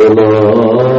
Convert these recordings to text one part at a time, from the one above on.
وما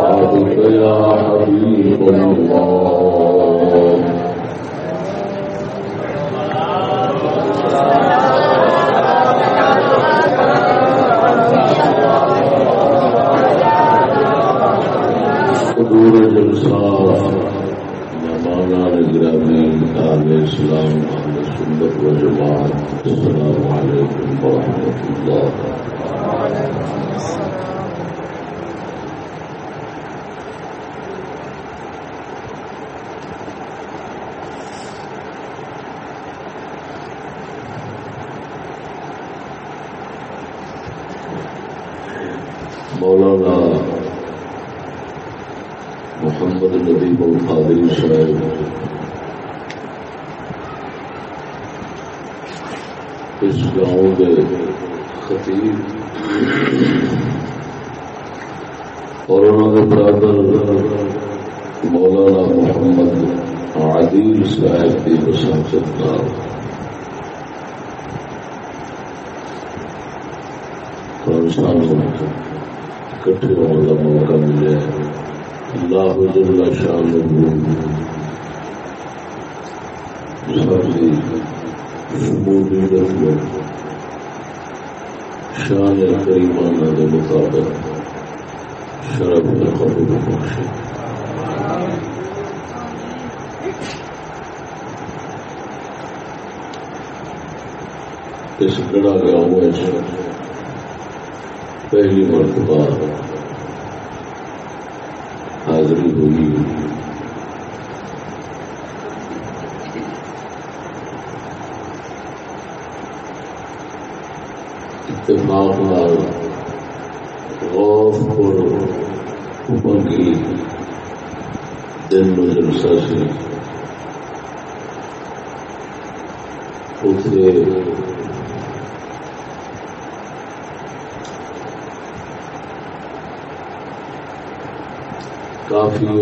صلى الله عليه وسلم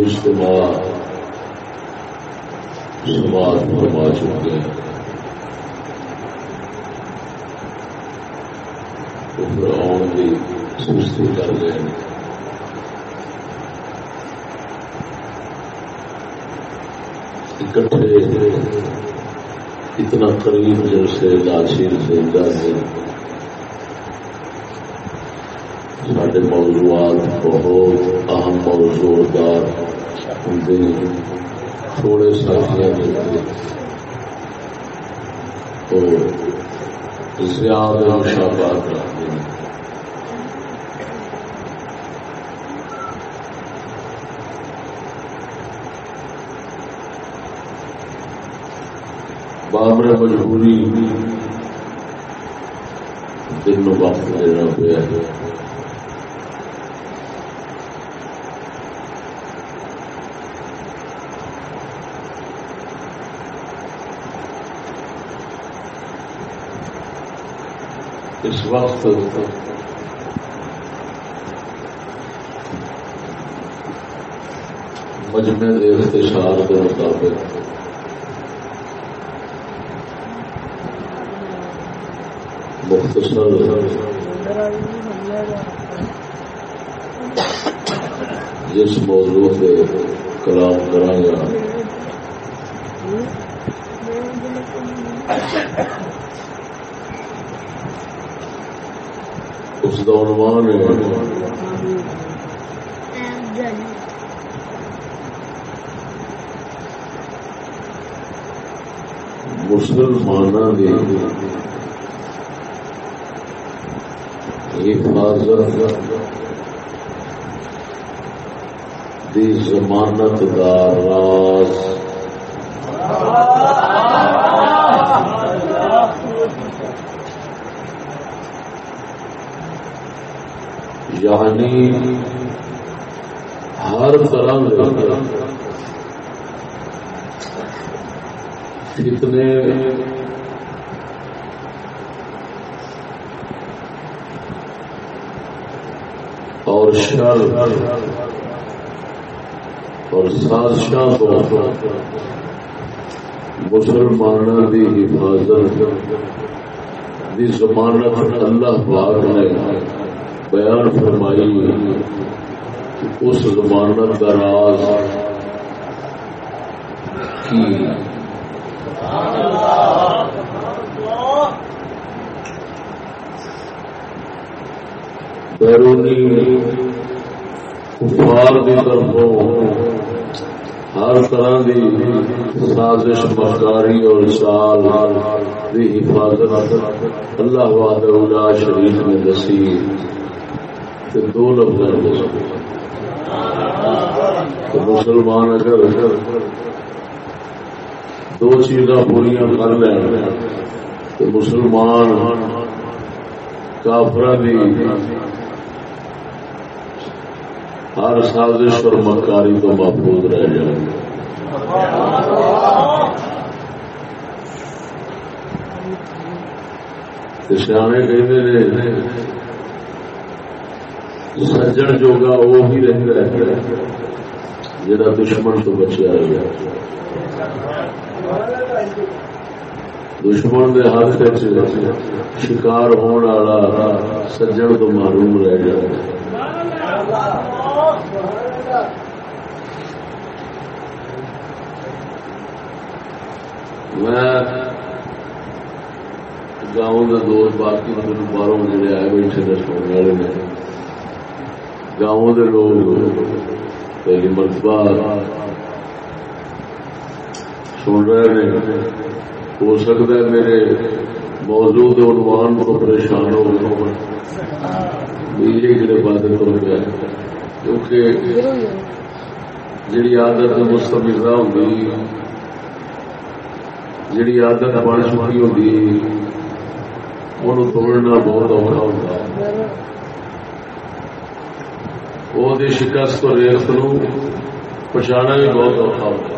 اجتماع سماعت فرما چکے ہیں۔ آن کی سستی کر رہے ہیں اکٹھے اتنا قریب جیسے داشیر سے ہے۔ سارے موضوعات بہت اہم اور زوردار تھوڑے ساتھیاں تو زیادہ مشابات رکھتے ہیں بابر مجبوری دن وقت لینا پیا اس وقت مجمع اختصار کے مطابق مختصر جس موضوع سے کلام کرا گیا اس کا عنوان مسلمان کی حفاظت دی ضمانت دار راز۔ یعنی ہر طرح کتنے اور شر اور سازشاں کو مسلمانوں کی حفاظت کی ضمانت اللہ پاک نے بیان فرمائی اس ضمانت کا راز کی بیرونی کفار کی طرفوں ہر طرح کی سازش مکاری اور سال کی حفاظت اللہ واد شریف نے دسی دو لفظ تو مسلمان اگر دو چیزاں پوریا کر لیں، تو مسلمان کافر ہر سازش اور مکاری تو محفوظ رہ جائے۔ سیانے کہ سجن جوگا وہ بھی رہتا ہے جا دشمن تو بچیا گیا۔ دشمن کے ہاتھ شکار ہونے والا سجن تو معلوم رہ جائے میں گاؤں کے دوست باقی باہروں جڑے آئے بیٹھے سونے والے نے۔ گاؤں کے لوگ، پہلی مرتبہ سن رہے ہیں ہو سکتا ہے میرے موجود عنوان کو پریشان ہو یہ جڑے بات ہو گیا کیونکہ جڑی عادت مستمزہ ہوگی، جڑی عادت بن چکی ہوگی انہوں توڑنا بہت اوکھا ہوتا ہے۔ وہ شکست اور ریرت نو پچھانا بھی بہت اور ہوتا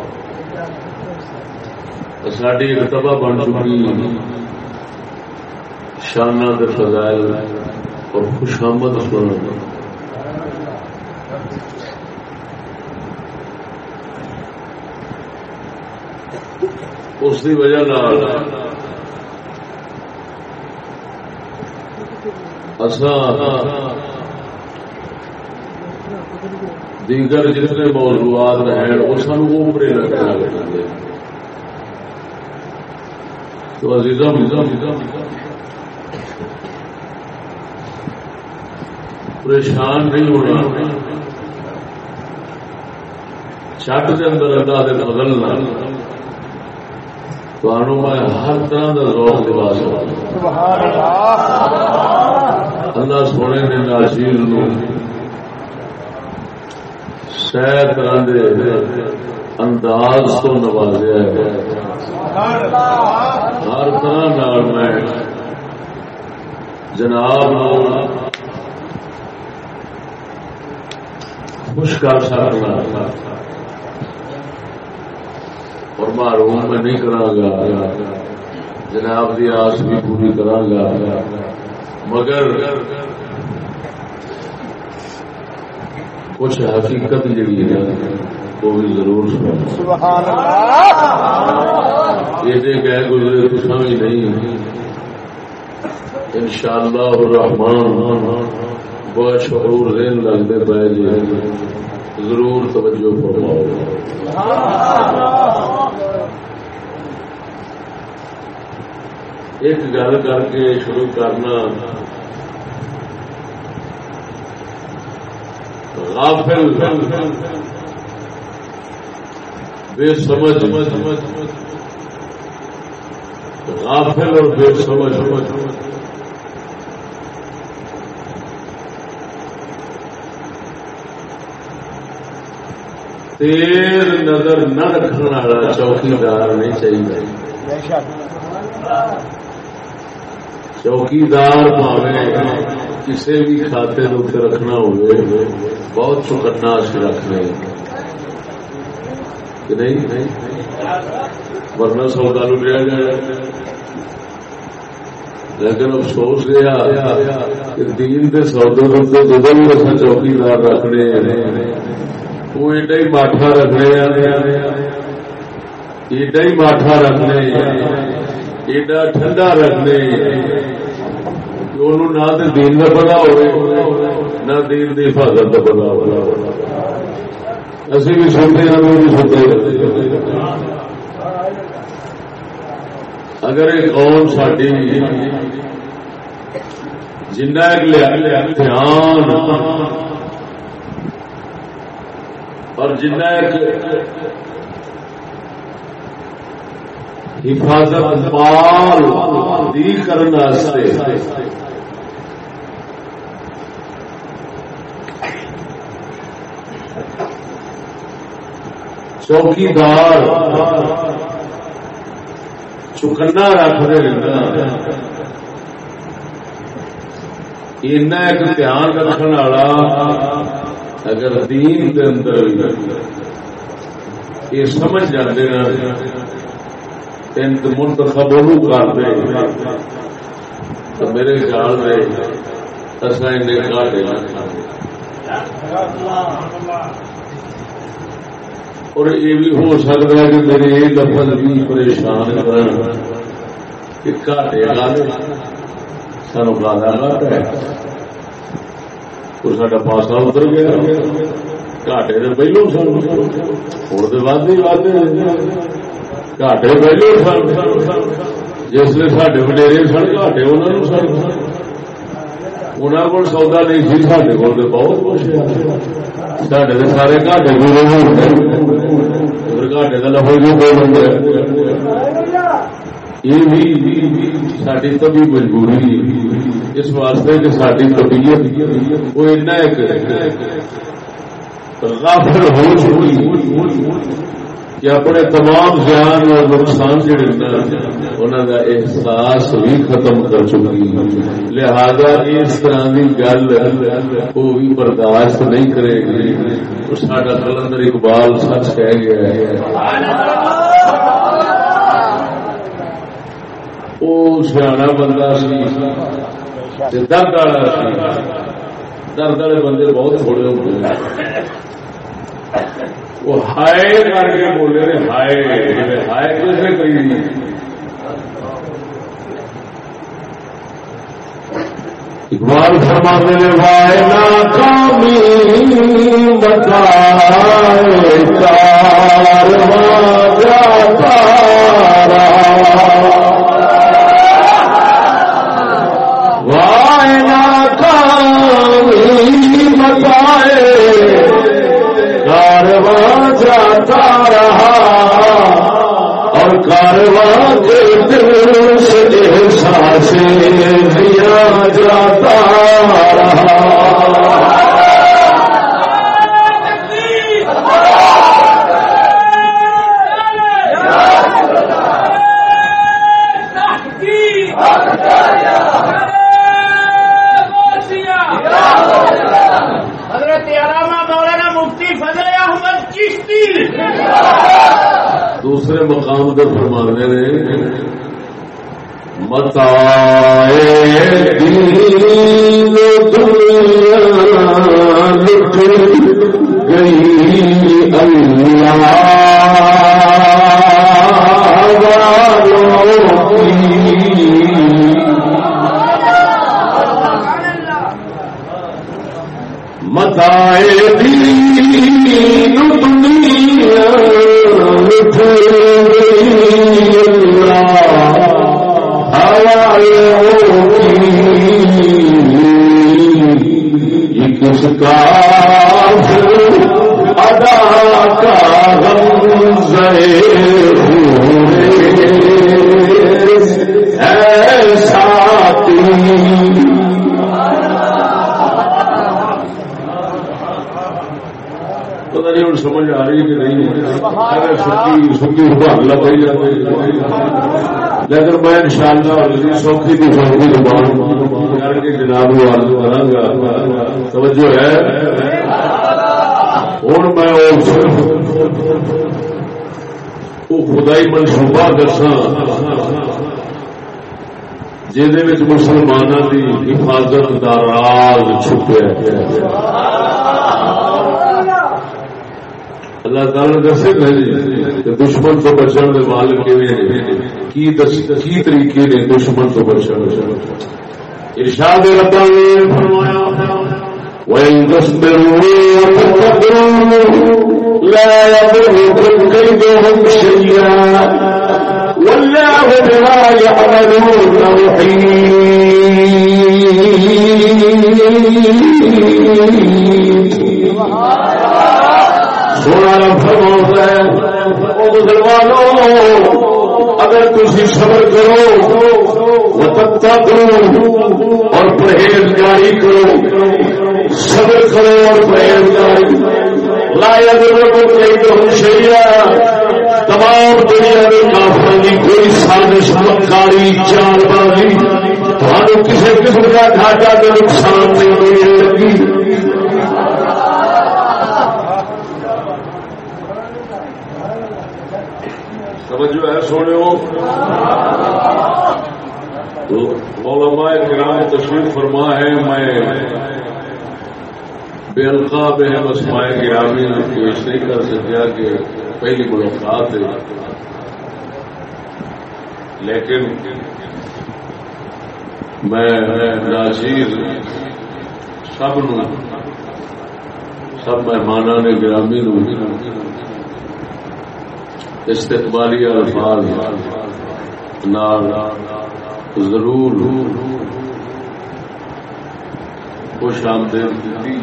ساری ایک تباہ بن چکی شانہ کے فضائل اور خوشامد سنن اس کی وجہ اصا دیگر جتنے موضوعات ہیں وہ سن اوپر لگنا تو عزیزم پریشان نہیں ہونا۔ چٹ کے اندر اللہ کے بدلنا میں ہر طرح کا ذوق لباس اللہ۔ سونے نے ناشیر سہ طرح کے انداز تو نوازیا ہے ہر طرح میں جناب خوش کر سکنا اور معروم میں نہیں کرا گا۔ جناب کی آس بھی پوری کرا گا۔ مگر کچھ حقیقت جڑی ہے وہ بھی ضرور یہ کہ گزرے تو سمجھ نہیں ان شاء اللہ الرحمان بہت شعور رین لگتے پے جی۔ ضرور توجہ فرماؤ۔ ایک گل کر کے شروع کرنا۔ غافل، بے سمجھ، غافل اور بے سمجھ۔ تیر نظر نہ رکھنے والا چوکیدار نہیں چاہیے۔ چوکیدار پاوے۔ کسی بھی کھاتے رکھنا ہوئے، بہت چکنا سے رکھنے نہیں؟ ورنہ سودا لیا جائے۔ لیکن افسوس رہا کہ دین کے سودے جب بھی چوکیدار رکھنے وہ ایڈا ہی ماٹھا رکھنے ایڈا ہی ماٹھا رکھنے ایڈا ٹھنڈا رکھنے دونوں نہ تو دین کا پتا ہو نہ دین کی حفاظت کا پتا ہو اسی بھی سنتے ہیں وہ بھی سنتے اگر ایک قوم ساری جنہ دھیان اور جنہ حفاظت مال دی کرنے چوکیدار۔ چکنا رکھ رہے ایک دھیان رکھنے والا اگر دین کے اندر یہ سمجھ جاتے ہیں منتخب کر دے۔ تو میرے خیال میں اصل گاٹے اور یہ بھی ہو سکتا ہے کہ میرے یہ لفظ بھی پریشان کہ سانو گالا گاٹا ہے تو سا پاسا اتر گیا گاٹے تو پہلو سن ہوں تو ود ہی ود گاٹے پہلو سن جس نے سڈے وڈیرے سن گاٹے انہوں سن انہوں کو سودا نہیں سی سڈے کو بہت کچھ سڈے تو سارے گاٹے پورے گاٹے کا لفظ بھی بول یہ بھی ساری طبی مجبوری اس واسطے کہ ساری طبیعت وہ ایسا ایک غافل ہو چکی کہ اپنے تمام زیان اور نقصان جڑے انہوں کا احساس بھی ختم کر چکی لہذا اس طرح کی گل وہ بھی برداشت نہیں کرے گی۔ سارا کلندر اقبال سچ کہہ گیا ہے۔ وہ سیاح بندہ سی درد والا سی۔ درد والے بندے بہت تھوڑے ہوتے ہیں وہ ہائے کر کے بولے ہائے ہائے کیسے کری اقبال فرما دے وائے ناکامی بتائے کارواں جاتا رہا متا دین دنیا لٹ گئی اللہ والوں کی متائے دین دنیا لٹ گئی اللہ والوں کا ادا کا سمجھ آ رہی کہ نہیں۔ اگر سکی سکی حل پہ لیکن میں ان شاء اللہ سوکھی کی سوکھی زبان کر کے جناب کرا گا توجہ ہے ہوں میں وہ خدائی منصوبہ دساں جہد مسلمانوں کی حفاظت کا راز چھپیا اللہ تعالی نے دسے کہ دشمن تو بچن کے مال کی کی طریقے نے دشمن تو بچن ارشاد نے فرمایا، وَإِن تَصْبِرُوا وَتَتَّقُوا لَا يَضُرُّكُمْ كَيْدُهُمْ شَيْئًا وَاللَّهُ بِمَا يَعْمَلُونَ مُحِيطٌ۔ سونا فرما ہے مسلمانوں اگر تھی صبر کرو وتقوا کرو اور پرہیزگاری کرو۔ صبر کرو اور پرہیزگاری۔ لایا کو تو شیا تمام دنیا کے کافر کی کوئی سازش مکاری چال بازی تمہیں کسی قسم کا گھاٹا کا نقصان نہیں ہونے لگی توجہ ہے سونے تو علماء کرام تشریف فرما ہے میں بے القاب ہے مسماء گرامی پیش نہیں کر سکیا کہ پہلی ملاقات ہے۔ لیکن میں ناچیر سب نو سب مہمان نے، گرامی نو استقبالی الفاظ نال ضرور خوش آمدید۔ دی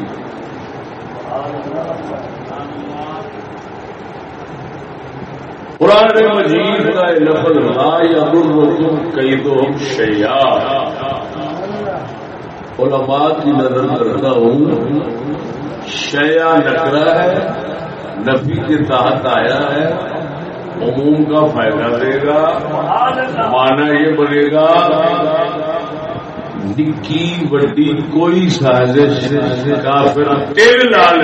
قرآن مجید کا لفظ، لا یضرکم کیدہم شیئا۔ علماء کی نظر کرتا ہوں شیا نکرا ہے، نفی کے تحت آیا ہے۔ عموم کا فائدہ دے گا مانا یہ بنے گا نکی وڈی کوئی سازش کافر تیل لال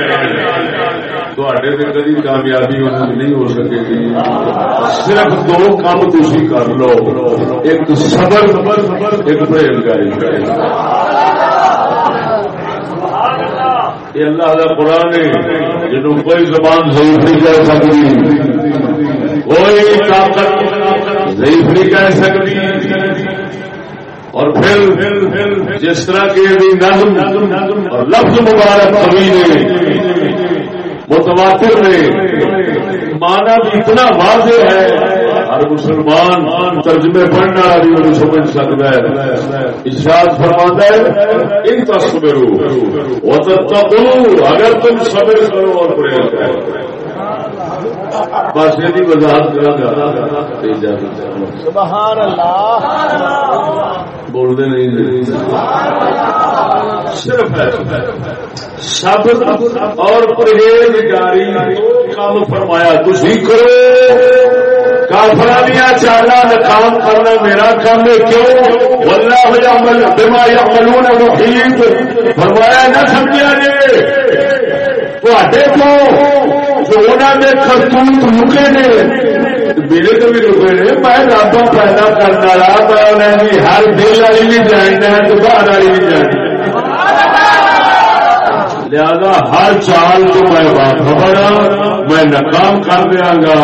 تھوڑے پہ کدی کامیابی نہیں ہو سکے گی۔ صرف دو کام تھی کر لو۔ ایک صبر، ایک پرہیزگاری۔ یہ اللہ کا قرآن ہے جنہوں کوئی زبان ضعیف نہیں کہہ سکتی۔ کوئی طاقت ضعیف نہیں کہہ سکتی۔ اور پھر جس طرح کے نظم اور لفظ مبارک کبھی نے متواتر نے مانا بھی اتنا واضح ہے، ہر مسلمان ترجمے پڑھنا والی سمجھ سکتا ہے۔ ارشاد فرماتا ہے، ان تصویر اگر تم صبر کرو اور پریس کرو۔ بس یہ وضاحت اللہ۔ بولتے نہیں صرف سب اور پرہیزگاری کام فرمایا۔ تھی کرو۔ کافرا دیا چالا نقام کرنا میرا کام ہے۔ کیوں؟ واللہ یعمل بما یعملون محیط۔ فرمایا نہ سمجھا جے۔ تے کو جو انہوں نے کرتوت رکے نے میرے تو بھی رکے نے، میں رب پیدا کرنا رہا میں انہیں ہر دل والی بھی جاننا ہے تو باہر والی بھی جاننا لہذا ہر چال کو میں باخبر ہوں میں ناکام کر دیا گا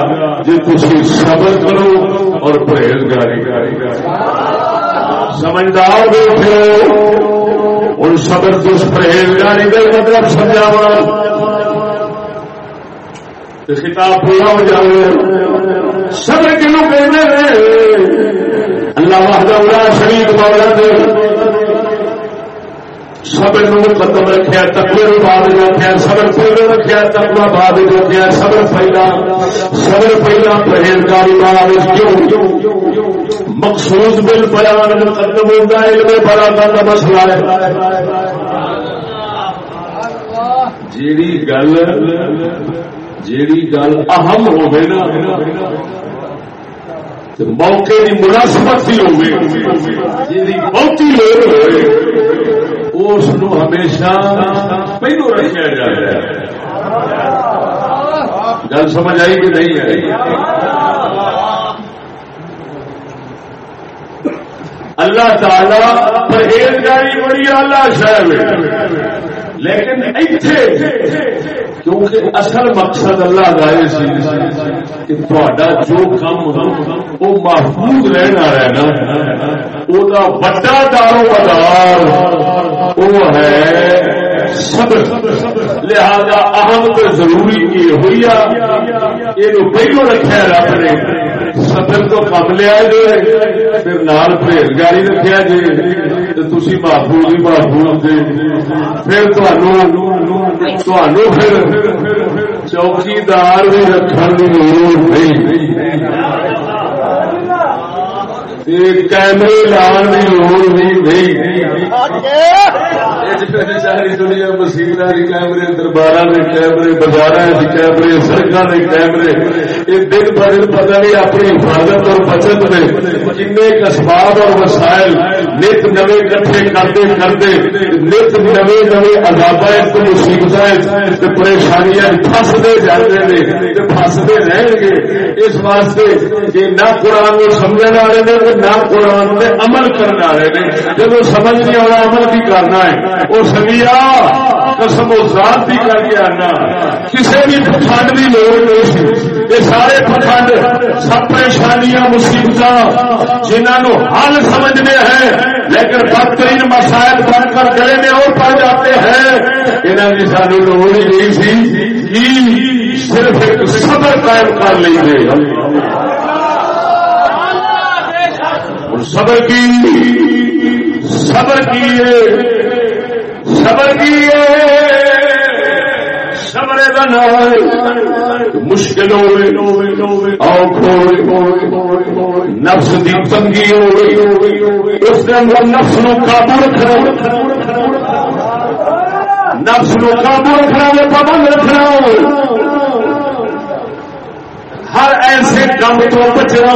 جی تھی صبر کرو اور پرہیزگاری کرے سمجھدار بیٹھے ان صبر تو پرہیزگاری کا مطلب سمجھاوا کتاب پورا ہو جائے۔ صبر کلو کہنے اللہ وحدہ شریف مولا دے۔ سبر قدم رکھا تقوی بعد رکھا سبر پہلے رکھا تقوی بعد رکھا سبر پہلا سبر پہلا پرہیزگاری بعد مقصود بل بیان مقدم ہوتا ہے، علم بڑا کا مسئلہ ہے۔ جیڑی گل جیڑی گل اہم ہوگی نا موقع کی مناسبت ہی ہوگی جی بہتی لوگ ہوئے اس ہمیشہ پہلو رکھا جائے گل سمجھ آئی کہ نہیں آئی؟ اللہ تعالی پرہیزگاری بڑی آلہ شہر لیکن کیونکہ اصل مقصد اللہ کا کہ تھوڑا جو کم وہ محفوظ رہنا رہنا۔ وہ بڑا دارو مدار وہ ہے سب لہذا اہم تو ضروری یہ ہوئی یہ پہلو رکھا رب نے سفر تو کم لیا جی پھر نال پرہیزگاری رکھا جی تھی محفوظ ہی محفوظ دے پھر پھر چوکیدار بھی رکھنے کی ضرورت نہیں کیمرے لان کی نہیں ساری دنیا مسیح کیمرے دربار کیمرے بازار کیمرے کے کیمرے۔ یہ دن ب دن پتہ نہیں اپنی حفاظت اور بچت میں کن اسباب اور وسائل نت نوے کٹھے کرتے کرتے نت نوے نوے عذاب مصیبت پریشانیاں فستے جاتے ہیں فستے رہن گے اس واسطے کہ نہ قرآن کو سمجھنے والے نے نہ قرآن میں عمل کرنے والے نے جب سمجھ نہیں آنا عمل بھی کرنا ہے۔ وہ سمیا قسم ذات بھی کر کے آنا۔ کسی بھی پکھنڈ کی لوڑ نہیں سی یہ سارے پکھنڈ سب پریشانیاں مصیبت جنہوں حل سمجھنے ہیں، لیکن بدترین مسائل بن کر گلے میں اور پڑ جاتے ہیں۔ انہوں نے سانو لوڑ ہی نہیں سی۔ صرف ایک صبر قائم کر لیں گے صبر کی صبر کی صبر کی سبرے مشکل نفس کی تنگی اس کے اندر نفس نو قابو رکھنا۔ نفس نو قابو رکھنا پابند رکھنا۔ ہر ایسے کام تو بچنا۔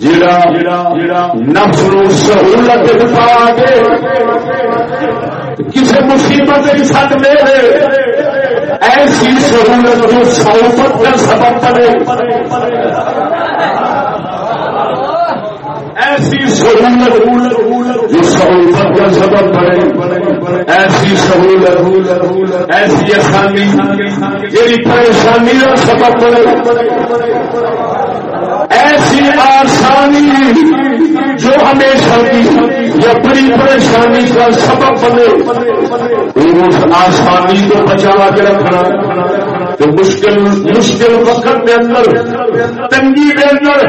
نفس نو سہولت پا کے کسی مصیبت کی ایسی سہولت جو سہولت کا سبب پڑے ایسی سہولت جو سہولت کا سبب پڑے ایسی سہولت ایسی آسانی جی پریشانی کا سبب ایسی آسانی جو ہمیشہ کی یا بڑی پریشانی کا سبب بنے اس آسانی کو بچا کے رکھنا۔ تو مشکل مشکل وقت کے اندر، تنگی کے اندر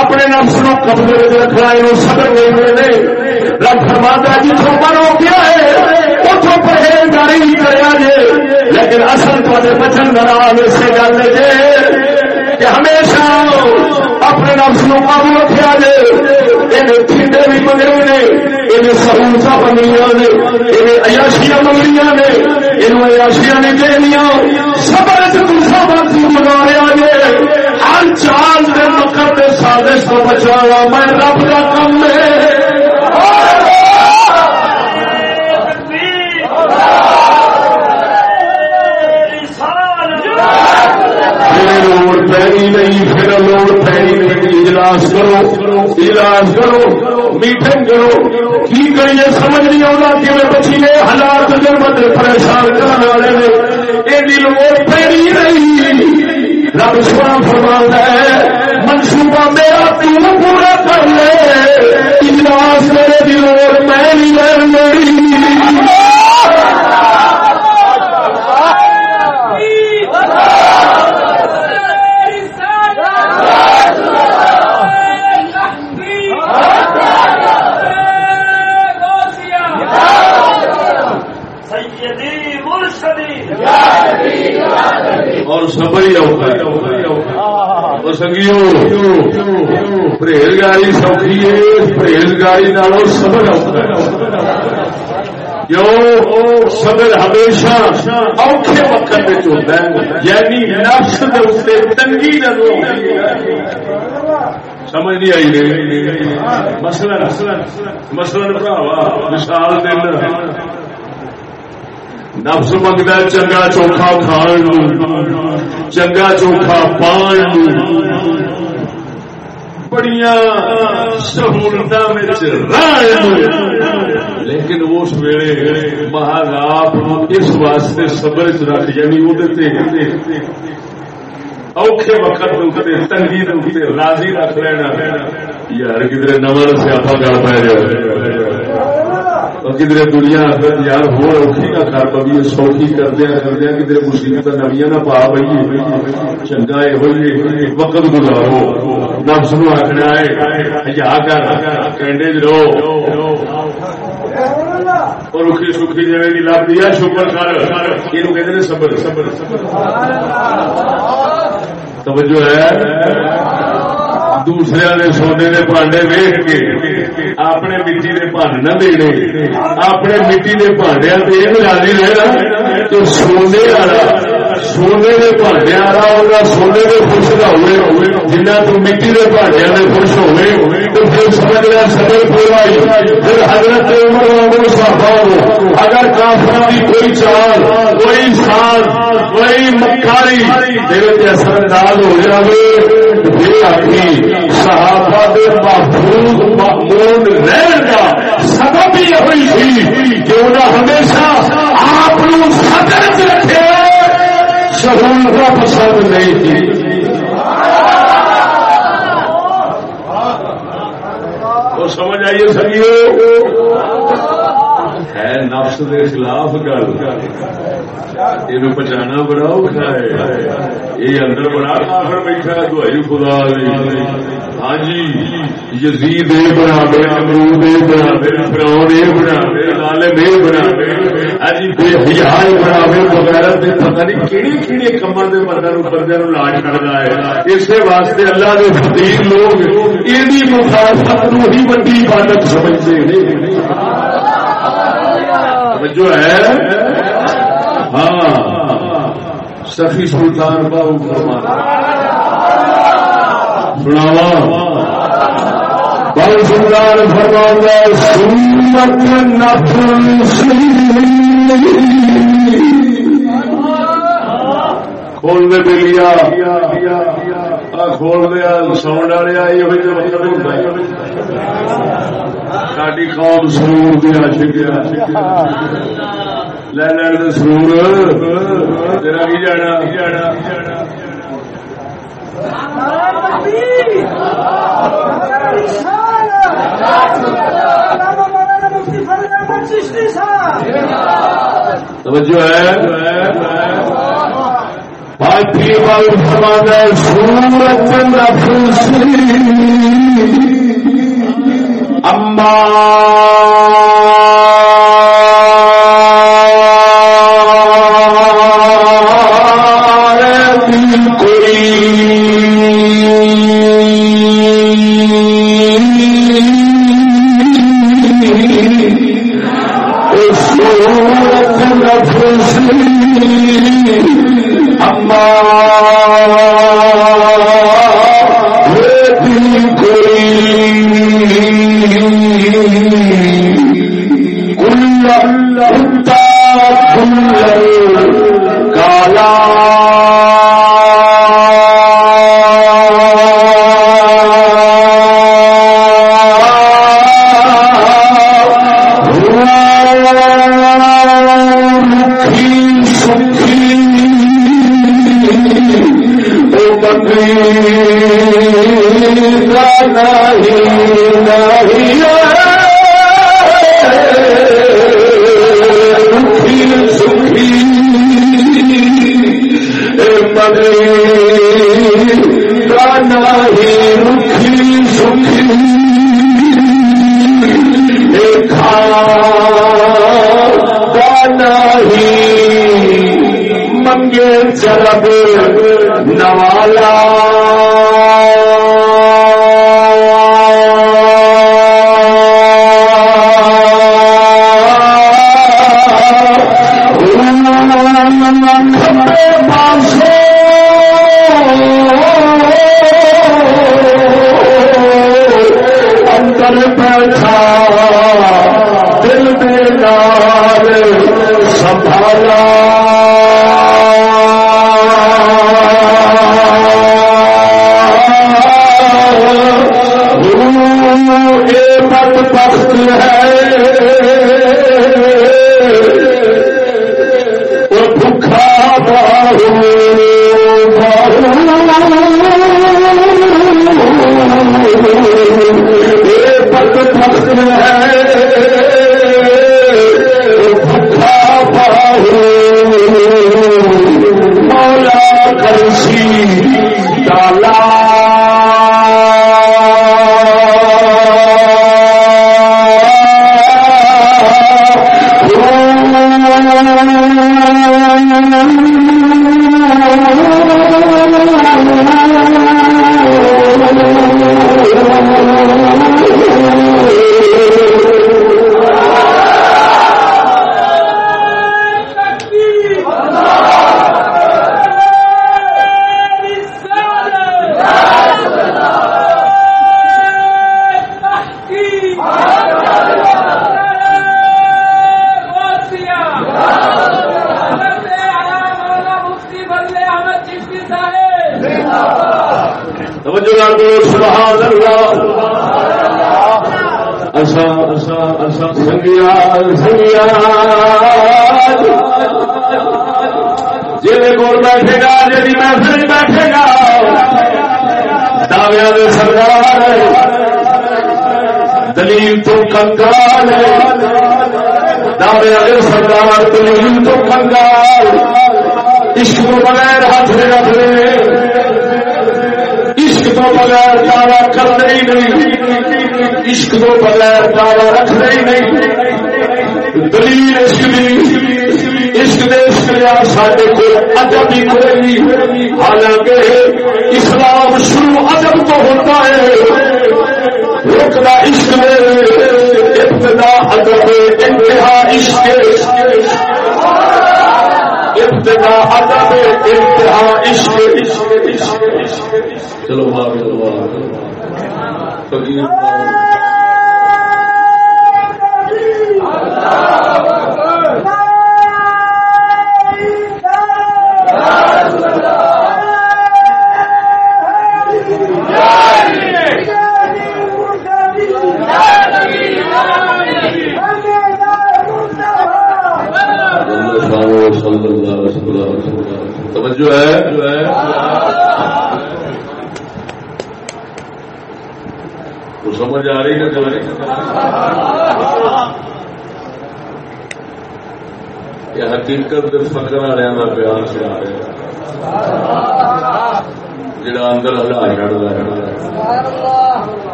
اپنے نفس کو قبضے میں رکھنا یہ سبر نہیں دے رب فرماتا جتوں من ہو گیا ہے اتوں پرہیزگاری ہی کرا جے لیکن اصل تے بچن کا نام اسے گل ہے کہ ہمیشہ اپنے نفس کو قابو رکھا جے۔ ٹھنڈے بھی منگنے نے یہ سہولت بنیا نے یہ ایاشیاں منگنی نے یہ ایاشیاں نے دنیا سبر دوسرا بات منا رہا جی ہر چال کے مکر کے سازش کو بچانا میں رب کا کم ہے۔ لوڑ پہنی نہیں، پھر لوڑ اجلاس کرو اجلاس کرو، میٹنگ کرو، کی کریے سمجھ نہیں آتا کہ میں بچی نے حالات جرمت پریشان کرنے والے نے یہ لوڑ پہنی نہیں رب سونا فرمان ہے، منصوبہ میرا تم پورا کر لے؟ اجلاس میرے دی سنگیو پرہیزگاری سوکھی ہے پرہیزگاری نالوں سبر کیوں صبر ہمیشہ اوکھے وقت ہوتا ہے یعنی نفس کے تنگی سمجھ نہیں آئی مسئلہ مسئلہ بھراوا مثال دینا نفس منگتا چنگا چوکھا کھان چنگا چوکھا پان بڑی سہولت لیکن اس ویلے محض آپ اس واسطے سبر چ رکھ یعنی وہ اوکھے وقت تنگی راضی رکھ لینا۔ یار کدھر نمر سیاپا گل پہ جائے کدھر دنیا آخر یار ہو اوکھی نہ کر پی سوکھی کردیا کردیا کدھر مصیبت نویاں نہ پا پی چنگا یہ وقت گزارو نفس نو آخنا ہے یا کر کینڈے رہو اور رکھی سکھی جی کی لب دیا شکر کر یہ کہتے سبر سبر توجہ ہے دوسرے نے سونے کے پانڈے ویٹ کے اپنے مٹی کے پن نہ دے اپنے مٹی کے پانڈیا راضی رہنا تو سونے والا سونے کے پانڈیا والا سونے کے خوش کا ہوئے جنہ تو مٹی کے پانڈیا میں خوش ہوئے تو پھر سمجھ رہا سبر پورا پھر حضرت عمر صاحب ہو اگر کافر کی کوئی چال کوئی سال کوئی مکاری میرے اثر انداز ہو جائے پھر آخری صحابہ دے محفوظ محمود رہن کا سبب یہ ہوئی تھی کہ انہیں ہمیشہ آپ صدر چ رکھے سہولت پسند نہیں تھی۔ تو سمجھ آئیے سکیو ہے نفس کے خلاف گل۔ یہ پہچانا بڑا اوکھا ہے۔ یہ اندر بڑا کافر بیٹھا دوائی خدا ہاں جی یزید یہ بنا دے امرود یہ بنا دے، فرعون یہ بنا دے، ظالم یہ بنا دے۔ ہاں جی بے حیا بنا دے پتہ نہیں کماں دے بندے لاج کردا ہے۔ اس واسطے اللہ دے فقیر لوگ ایدی مخالفت نو ہی بڑی عبادت سمجھتے ہیں۔ جو ہے؟ ہاں۔ سخی سلطان بابو سناوا بابو سلطان فرما سنت کھول دے بلیا کھول دیا، ساؤنڈ والے آئی ہوئی ساری قوم سرور دیا لین سرور تیرا کی جانا توجہ ہے باقی فرمانا سورت تو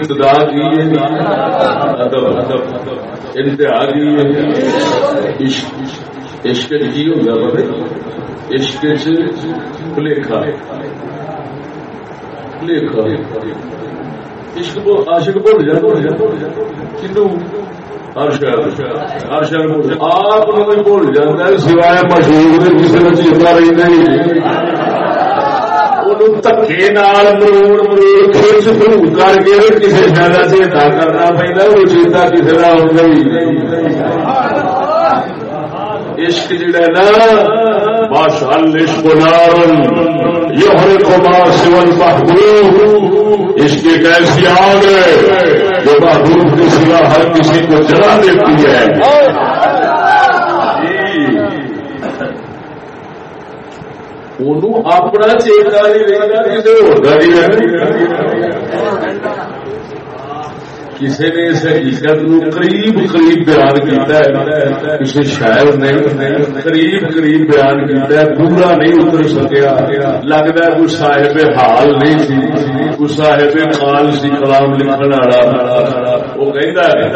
ابتدا کی ادب ادب، انتہا کی عشق کی ہوگا پتہ عشق چلیکھا لکھا عشق عاشق بھول جاتا کنو آپ بھول جاتا ہے، سوائے مشہور کسی نے چیتا رہتا ہی دکے مروڑ مروڑ کر کے کسی شہر سے کرنا پہنا وہ چیتا کسی کا ہوگا ہی عشق جڑا نا ماشاء اللہ یہ ہر کو سول محبوب عشق ایک ایسی آگ ہے جو محبوب کے سوا ہر کسی کو جلا دیتی ہے اپنا چیتا کسی نے اس حقیقت قریب قریب بیان کیتا ہے کسی شاعر نے قریب قریب بیان کیتا ہے پورا نہیں اتر سکیا لگتا ہے کوئی صاحب حال نہیں سی کوئی صاحب قال سی کلام لکھن والا وہ کہتا ہے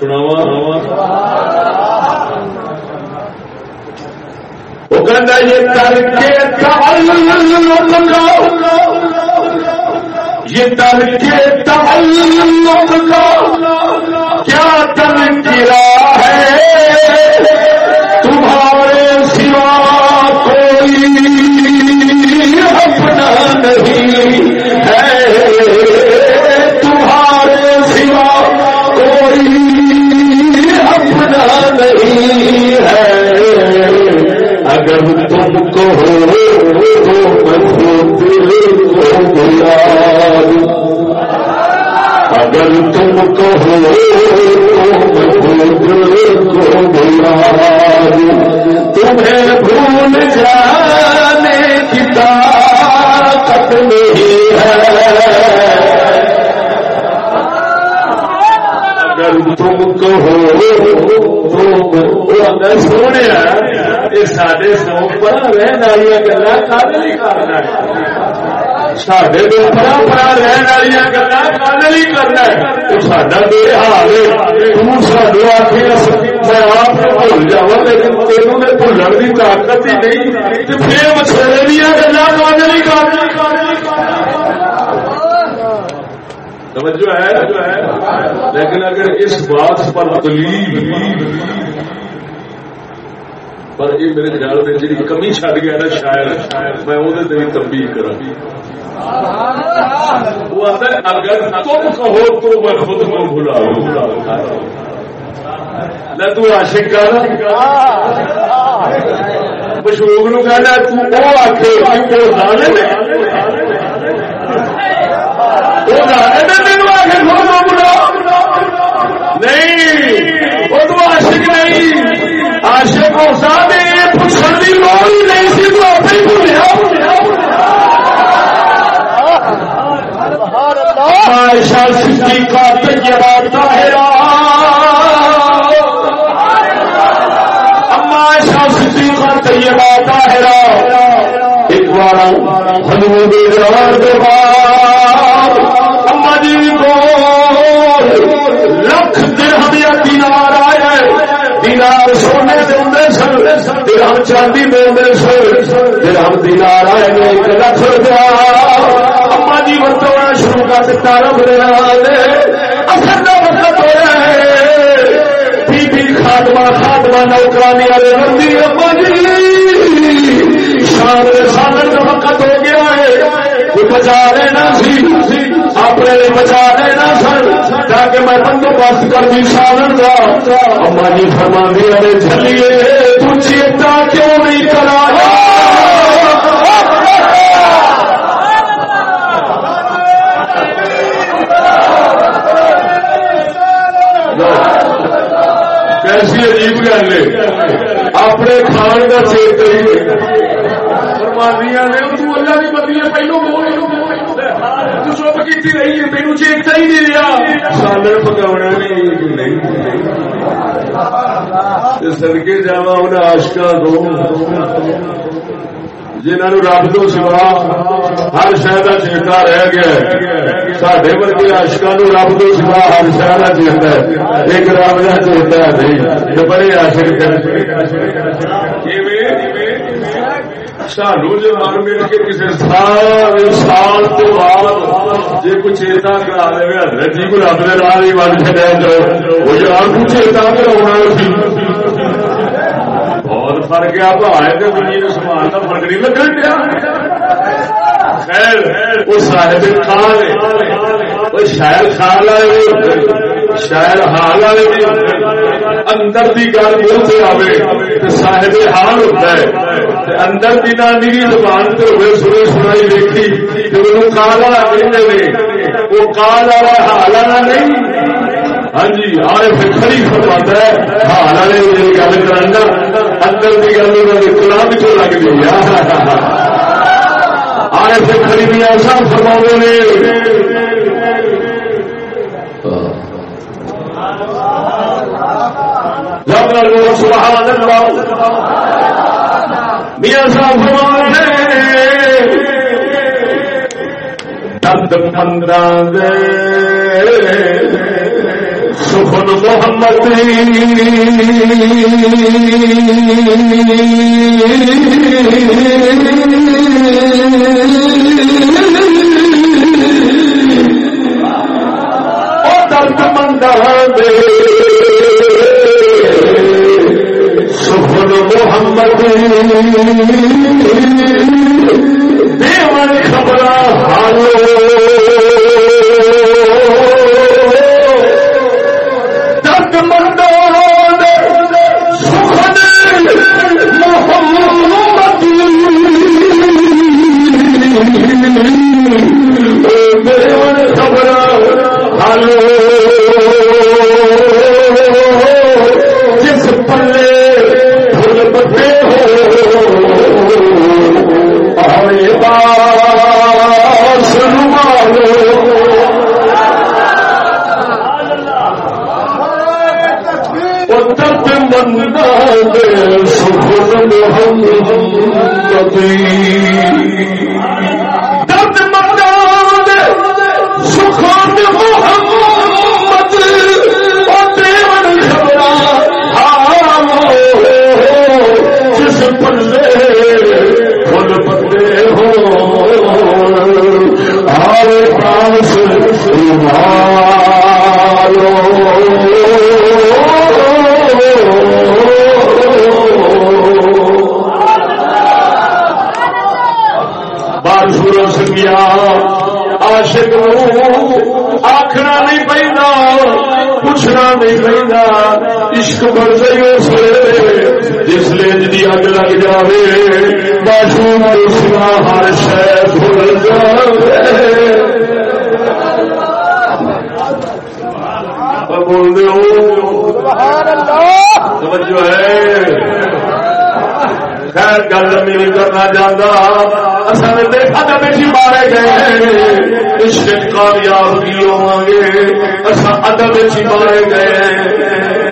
سناوا یہ کر کے یہ در کے تعلق کا کیا تن گرا ہے؟ اگر تم کو تمہیں بھول جانے کی طاقت نہیں ہے۔ اگر تم کو سونے سارے رہن والی گلا کل کرنا سڈے رہن والی گلا کل کرنا سڈا بے حال میں آپ بھول جا لیکن تینوں نے بھولن کی طاقت ہی نہیں۔ پھر مسئلے دیا گلا کل کرنا توجہ ہے؟ لیکن اگر اس بات پر دلیل پر یہ میرے خیال میں جی کمی چڑ گیا نا شاید میں وہ تبدیل کرا وہ آتا اگر تم کہو تو میں خود کو بلا نہ تو عاشق کر مشوق نو کہنا تو وہ آخے وہ ظالم ہے وہ ظالم ہے نہیں وہ تو عاشق عاشق پوچھنے کی لوڑ ہی نہیں سی، تو آپ ہی بھولیا۔ عائشہ صدیقہ طیبہ طاہرہ اما عائشہ صدیقہ طیبہ طاہرہ ایک بار حضور دے جوار بعد اما جی کو لکھ درہم یا دینار آئے دینار سونے دے سن درہم چاندی دے سن درہم دینار آئے نے ایک لکھ روپیہ۔ اما جی ورتونا شروع کر دیتا، رب دے اثر کا وقت ہوا ہے۔ بی بی خاتمہ خاتمہ نوکرانی والے بندی اما جی شام سالن کا وقت ہو گیا ہے۔ بچا لینا سی۔ اپنے لیے بچا لینا سن تاکہ میں بندوبست کر دی سالن کا اما جی فرما دی ارے چلیے چیتا کیوں نہیں کرا کیسی عجیب گل ہے۔ اپنے کھان کا چیت کریے فرمانیاں نے تو اللہ کی بدلی پہلو بول چپ کی رہی ہے؟ میرے چیتا ہی نہیں رہا۔ سالن پکاونا نہیں سڑکے جا انہیں آشکا دو۔ جنہوں رب تو سوا ہر شہر کا چیتا رہ گیا سڈے ورگے آشکا نو رب تو سوا ہر شہر کا چیتا ہے۔ ایک رب کا چیتا نہیں۔ بڑے آشک سانو جان مل کے کسی سال تو بعد جی کوئی چیتا کرا دے حضرت جی کو رب راہ ہی بن چڑیا وہ یار کو چیتا کرا بہت فرق ہے، آپ آئے تو دنیا سامان کا فرق نہیں لگن دیا خیر، وہ صاحب خان وہ شاید خان والے شاید حال والے اندر کی گل منہ آئے صاحب حال ہوتا ہے۔ اندر کی نہ نیری زبان سے ہوئے سنی سنائی دیکھی تو وہ کالا وہ کال والا حال والا نہیں ہاں جی آر پھر کھڑی فرماتا ہے حال والے گل کرنا اندر کی گل نکلنا بھی تو لگ گئی آر پھر کھڑی بھی ایسا فرما نے سبحان اللہ میاں صاحب فرما دند پندرہ سخن محمد۔ درد مند محمد دیوان خبر حالو کبھی شکر گئی اس جس لینج دی اگ لگ جائے باشو تو ہر شے بھول بول ہے۔ خیر گل میری کرنا چاہتا اصل دیکھا تو مارے گئے کامیاب کی ہوا گے، اصل ادب مارے گئے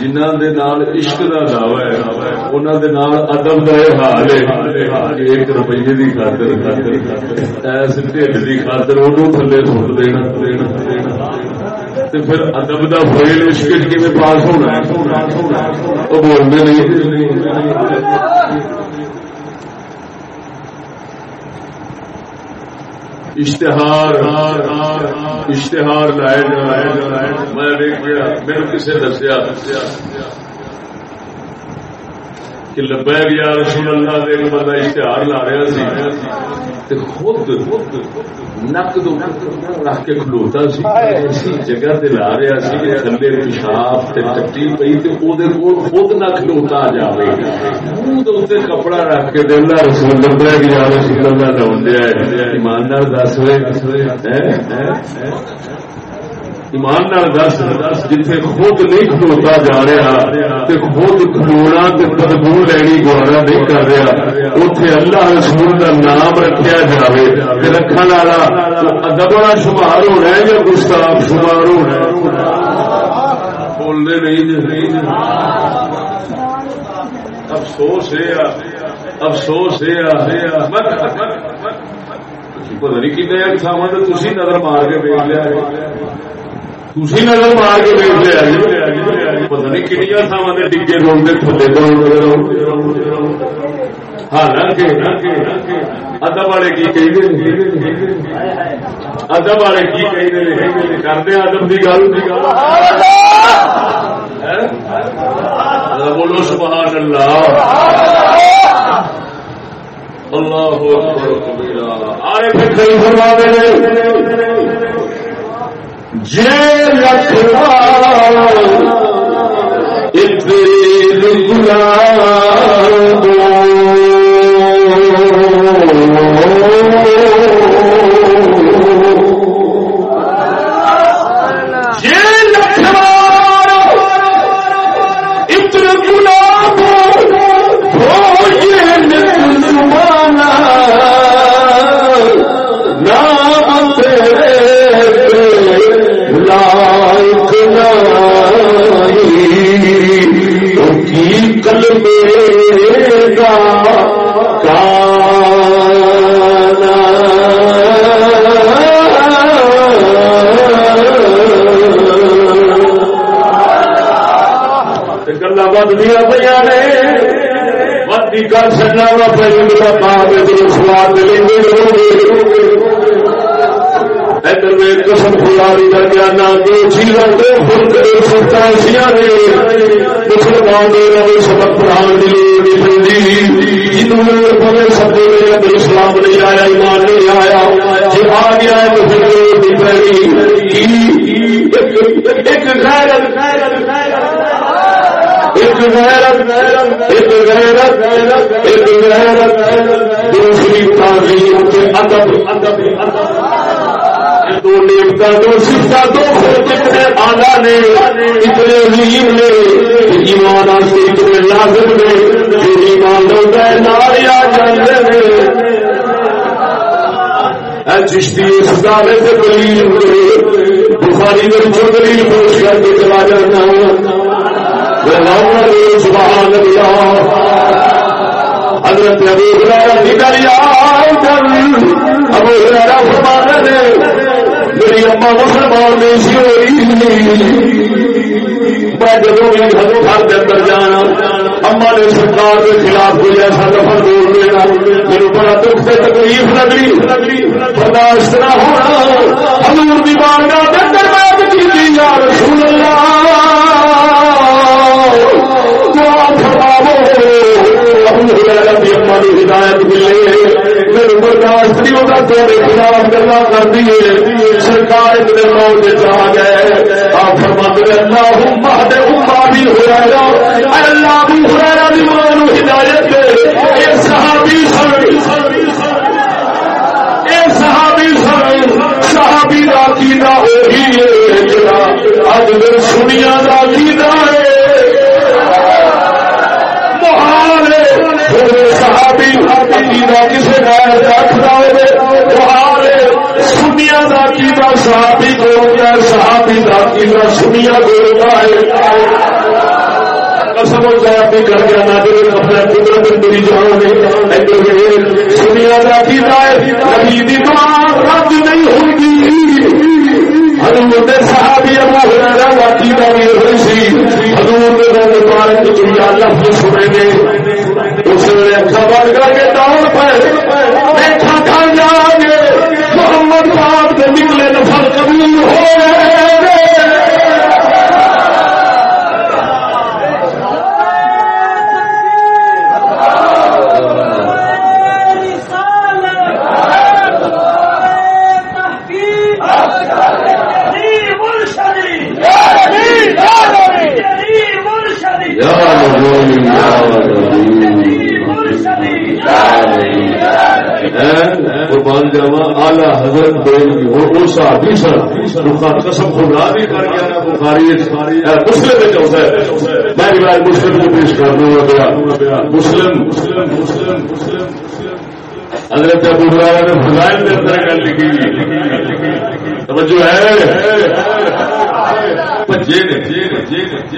جنہ عشق کا دعوی ہے انہوں ادب کا یہ حال ہے ایک روپیے کی خاطر خاطر ایس ٹھنڈ کی خاطر وہ تھلے سٹ دینا۔ دینا دینا پھر ادب کا فیل عشق کی پاس ہونا وہ بولنے نہیں۔ اشتہار اشتہار لائے جائے۔ میں دیکھ گیا میرے کسی دسیا۔ کہ لبیک یا رسول اللہ دے ایک بندہ اشتہار لا رہا سی۔ تے خود نک دو رکھ کے کھلوتا سی۔ اسی جگہ تے لا رہا سی کہ تھلے پیشاب تے ٹٹی پئی تے او دے کول خود نہ کھلوتا جاوے۔ منہ دے اوتے کپڑا رکھ کے دے اللہ رسول لبیک یا رسول اللہ دا ہوندا ہے۔ ایمان نال دس وے ایمان دس جتھے خود نہیں کھلوتا جا رہا تے خود کھلونا بدبو لینی گوارا نہیں کر رہا اتے اللہ رسول کا نام رکھا جائے رکھنے والا ادب والا شمار ہونا ہے یا گستاخ شمار ہونا بولنے نہیں افسوس ہے افسوس ہے پتہ نہیں کن تھاوا نظر مار کے دیکھ لیا تھی نظر مار کے دیکھ لیا پتا نہیں کنیا تھاوا نے ڈگے روڈ تھلے حالانکہ ادب والے کی ادب والے کی کرتے ادب کی گل بولو سبحان اللہ اللہ آئے پھر کئی فرما دے جے لکھوا گلا بدیا غیرت غیرت، ایک غیرت، دوسری تعلیم کے ادب ادب دو نیمتا دو سفا دو اتنے آلہ نے، اتنے عظیم نے ایمان سے اتنے لازم نے جو ایمان ہوتا ہے ناریا جانے چشتی اس دعوے سے دلیل بخاری میں جو دلیل پیش کر کے چلا جانا سبحان اللہ حضرت ابو ہریرہ نکل ابو ہریرہ میری اما مسلمان نہیں سی ہوئی میں جب بھی گھروں گھر کے اندر جانا اما نے سرکار کے خلاف کوئی ایسا دفعہ بول دینا میرے بڑا دکھ سے تکلیف لگی برداشت نہ ہونا حضور دی بارگاہ کے اندر کی یا رسول کی ہدایت ملے میرے برداشت نہیں ہوتا تھوڑے خلاف گلا کر دیے سرکار اتنے موت آ گئے آپ فرما دے اللہ دے اما بھی ہو رہا اللہ بھی ہو رہا بھی مانو ہدایت دے۔ صحابی صحابی صحابی کا عقیدہ وہی ہے اج سنیا کا عقیدہ ہے۔ عقیدہ کسی غیر رکھتا ہوئے سنیا کا عقیدہ صحابی کو صحابی کا عقیدہ سنیا کو ہوتا ہے۔ سمجھ کر کے نہ دے اپنے قدرت میری میں سنیا کا عقیدہ ہے۔ رد نہیں ہوگی حضور صحابی ابو ہریرہ کا عقیدہ بھی ہوئی سی۔ حضور نے مبارک دنیا لفظ سنے گے اس نے خبر اچھا کر کے دور نفر قبول ہو رہے آلہ حضرت وہ صحابی سر قسم خدا بھی کر گیا نا بخاری مسلم میں چلتا ہے۔ میں روایت مسلم کو پیش کرنا گیا مسلم مسلم مسلم مسلم حضرت ابو ہریرہ نے فضائل کے اندر گل لکھی۔ توجہ ہے۔ بچے نے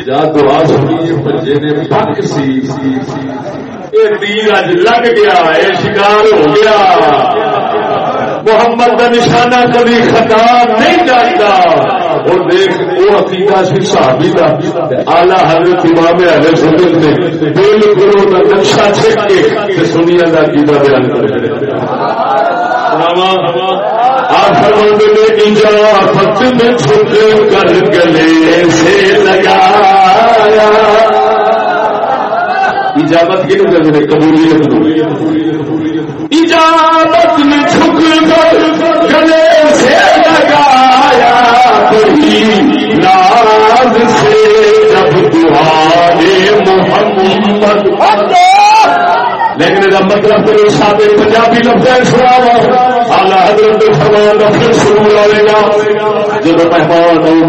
جا دعا سنی، بچے نے پک سی۔ دین اج لگ گیا، یہ شکار ہو گیا۔ محمد کا نشانہ کبھی خطا نہیں جانتا۔ اور دیکھ، وہ عقیدہ سی صحابی کا۔ آلہ حضرت امام اہل سنت نے بالکل وہ نقشہ چھک کے سنیا کا عقیدہ بیان کر اجافت میں چھپ کر گلے سے لگایا۔ اجابت کی نہیں قبولیت اجابت میں جھک کر گلے سے لگایا ناز سے جب تمہارے محمد لیکن مطلب تو سادے پنجابی لفظ سنا آلہ حضرت فرمان کا پھر شروع لے گا جب مہمان آؤں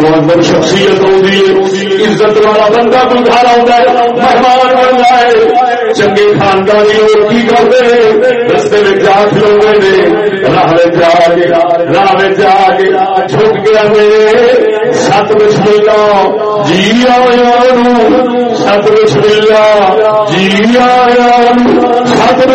محمد شخصیت آئی عزت والا بندہ بندھارا آؤں مہمان ہے چنگے خاندان کی کرتے رستے میں جا کھلوے نے راہ جا کے، راہ جا کے چھپ گیا میرے سات بچ ملا جی آیا سات بچ ملا جی آیا سات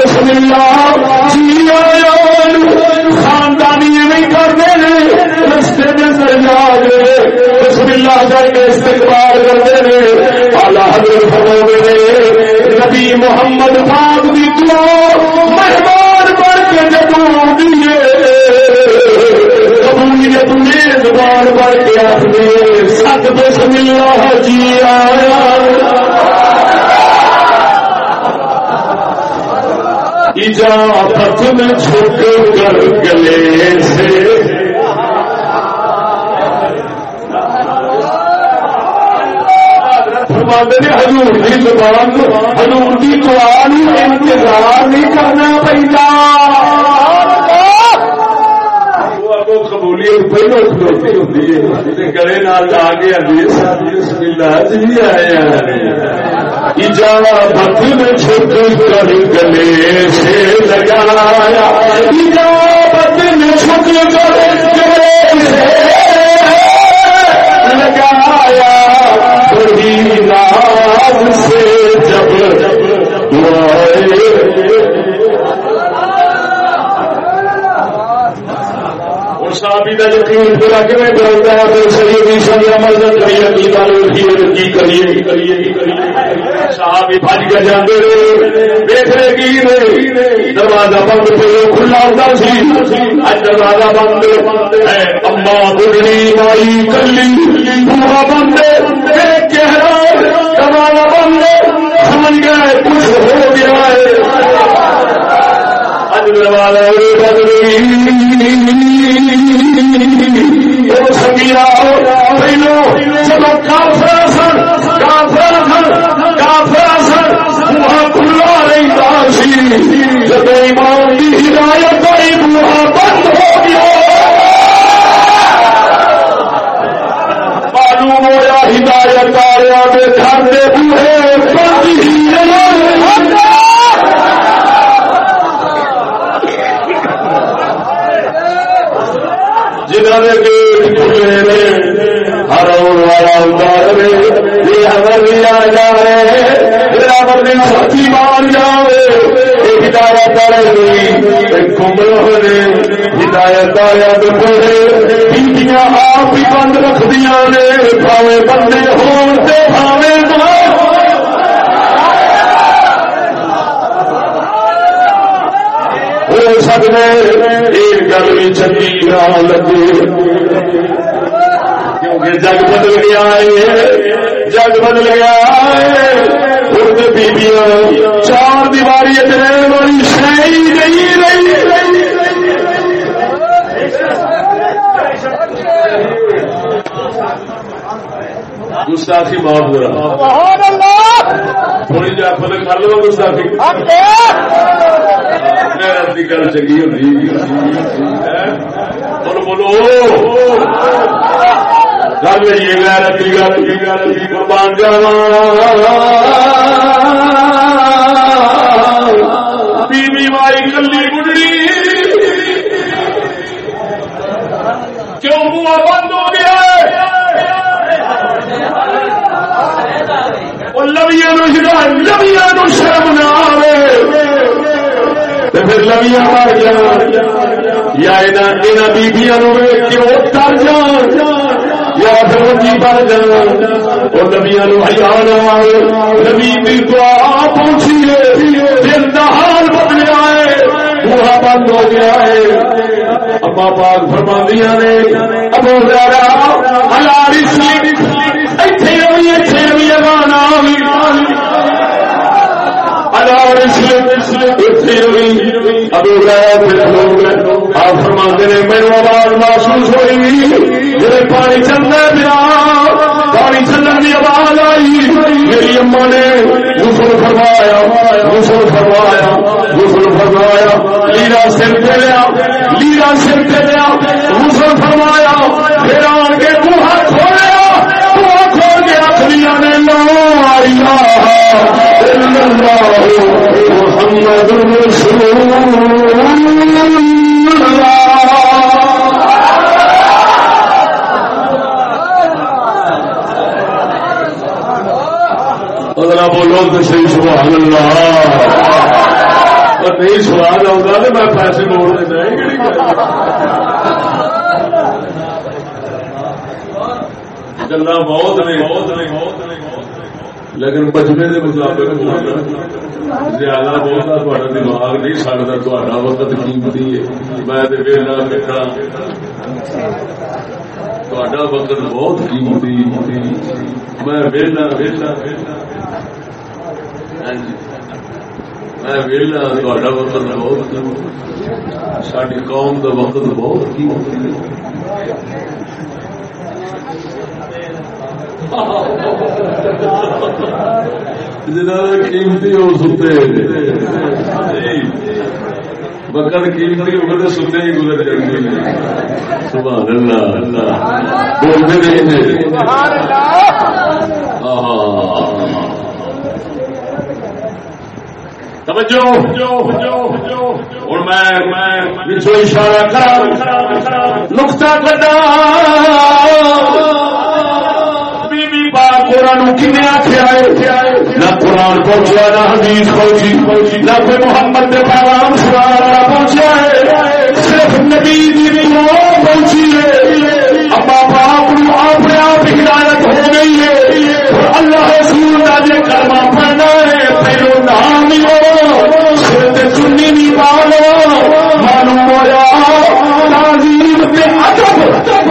اللہ جی آیا۔ اجابت میں چھپ کر گلے سے۔ ہزور کی زبان انتظار نہیں کرنا پہلا قبولیت پہلو کھلوتی گلے نال لا کے حدیث بسم اللہ جی میں چھپ کر گلے سے لگایا اجابت میں چھپ کر گلے سے لگایا بڑی ناز سے جب صحابی کا یقین پورا کیوں کرتا ہے پھر صحیح بھی سب عمل کریے کی تعلق کی کریے کریے۔ کریے بج کے جانے دیکھنے کی دروازہ بند پہ کھلا ہوتا سی۔ اج دروازہ بند اما بڑھنی مائی کلی پورا بند چہرہ دروازہ بند سمجھ گئے، کچھ ہو گیا ہے۔ اج دروازہ پہلو کافر سن کافر سن جب ایمان کی ہدایت آئی بند ہو گیا معلوم ہوا ہدایت آیا میں گھر بند ہی ہر والا اتارے یہ امر لیا سچی مان جائے ہدایت گمراہ ہدایت آیا تو بیٹیاں آپ ہی بند رکھ دیا نے، بھاوے بندے ہون سے بھاوے سکتے ایک گل بھی چنگی نہ لگے کیونکہ جگ بدل گیا ہے جگ بدل گیا ہے بیبیاں چار دیواری والی شہری نہیں رہی گستاخی معاف ہو رہا تھوڑی جی آپ کر لو گستاخی غیرت کی گل چنگی ہوتی بولو گل یہ گل گل گل قربان جاوا بیوی مائی کلی بڑھڑی کیوں منہ بند ہو گیا؟ لویا لویا نو شرم نہ پھر لویا مر جان۔ یا بیبیا ڈر جان۔ یا پھر وجی بر جان۔ وہ نبیا نو ہزار نبی بھی دعا پہنچی دل کا حال بدلیا ہے بوہا بند ہو گیا ہے۔ اما پاک فرماندیاں نے ابو زیادہ ہلاری سی ایتھے روی ایتھے روی اگانا آپ فرماتے نے میرے آواز محسوس ہوئی پانی چلنا پیا پانی چلن کی آواز آئی۔ میری اما نے غسل فرمایا غسل فرمایا غسل فرمایا۔ لیلا سر پہ لیا لیلا سر پہ لیا۔ غسل فرمایا، پھر آن کے کوہا کھولیا۔ کھول کے اکھلیاں نے لا الہ اللہ بولو تو صحیح، سبحان اللہ۔ نہیں سوال آؤں تو میں پیسے موڑ دینا گلا بہت نے بہت نے۔ بہت لیکن بچنے کے مطابق زیادہ بہت دماغ نہیں سکتا تا وقت قیمتی ہے میں ویلا بیٹھا تا وقت بہت قیمتی میں ویلا ویلا میں ویلا تا وقت بہت ساری قوم کا وقت بہت قیمتی قیمتی ہو ستے۔ بکر قیمتی ہو تو سننے ہی گزر جائیں سبحان اللہ۔ اللہ۔ بولتے نہیں اشارہ کرا نقطہ کٹا قرآن کنے آخیا ہے نہ قرآن پہنچا نہ حدیث پہنچی، نہ کوئی محمد کے پیغام سنا پہنچا ہے۔ صرف نبی دی پہنچی ہے۔ ابا باپ نو اپنے آپ ہدایت ہو گئی ہے۔ اللہ رسول کا جی کرما پڑنا ہے، پہلو نام نہیں ہو، سر چنی نہیں پا لو۔ معلوم ہوا تعظیم کے ادب۔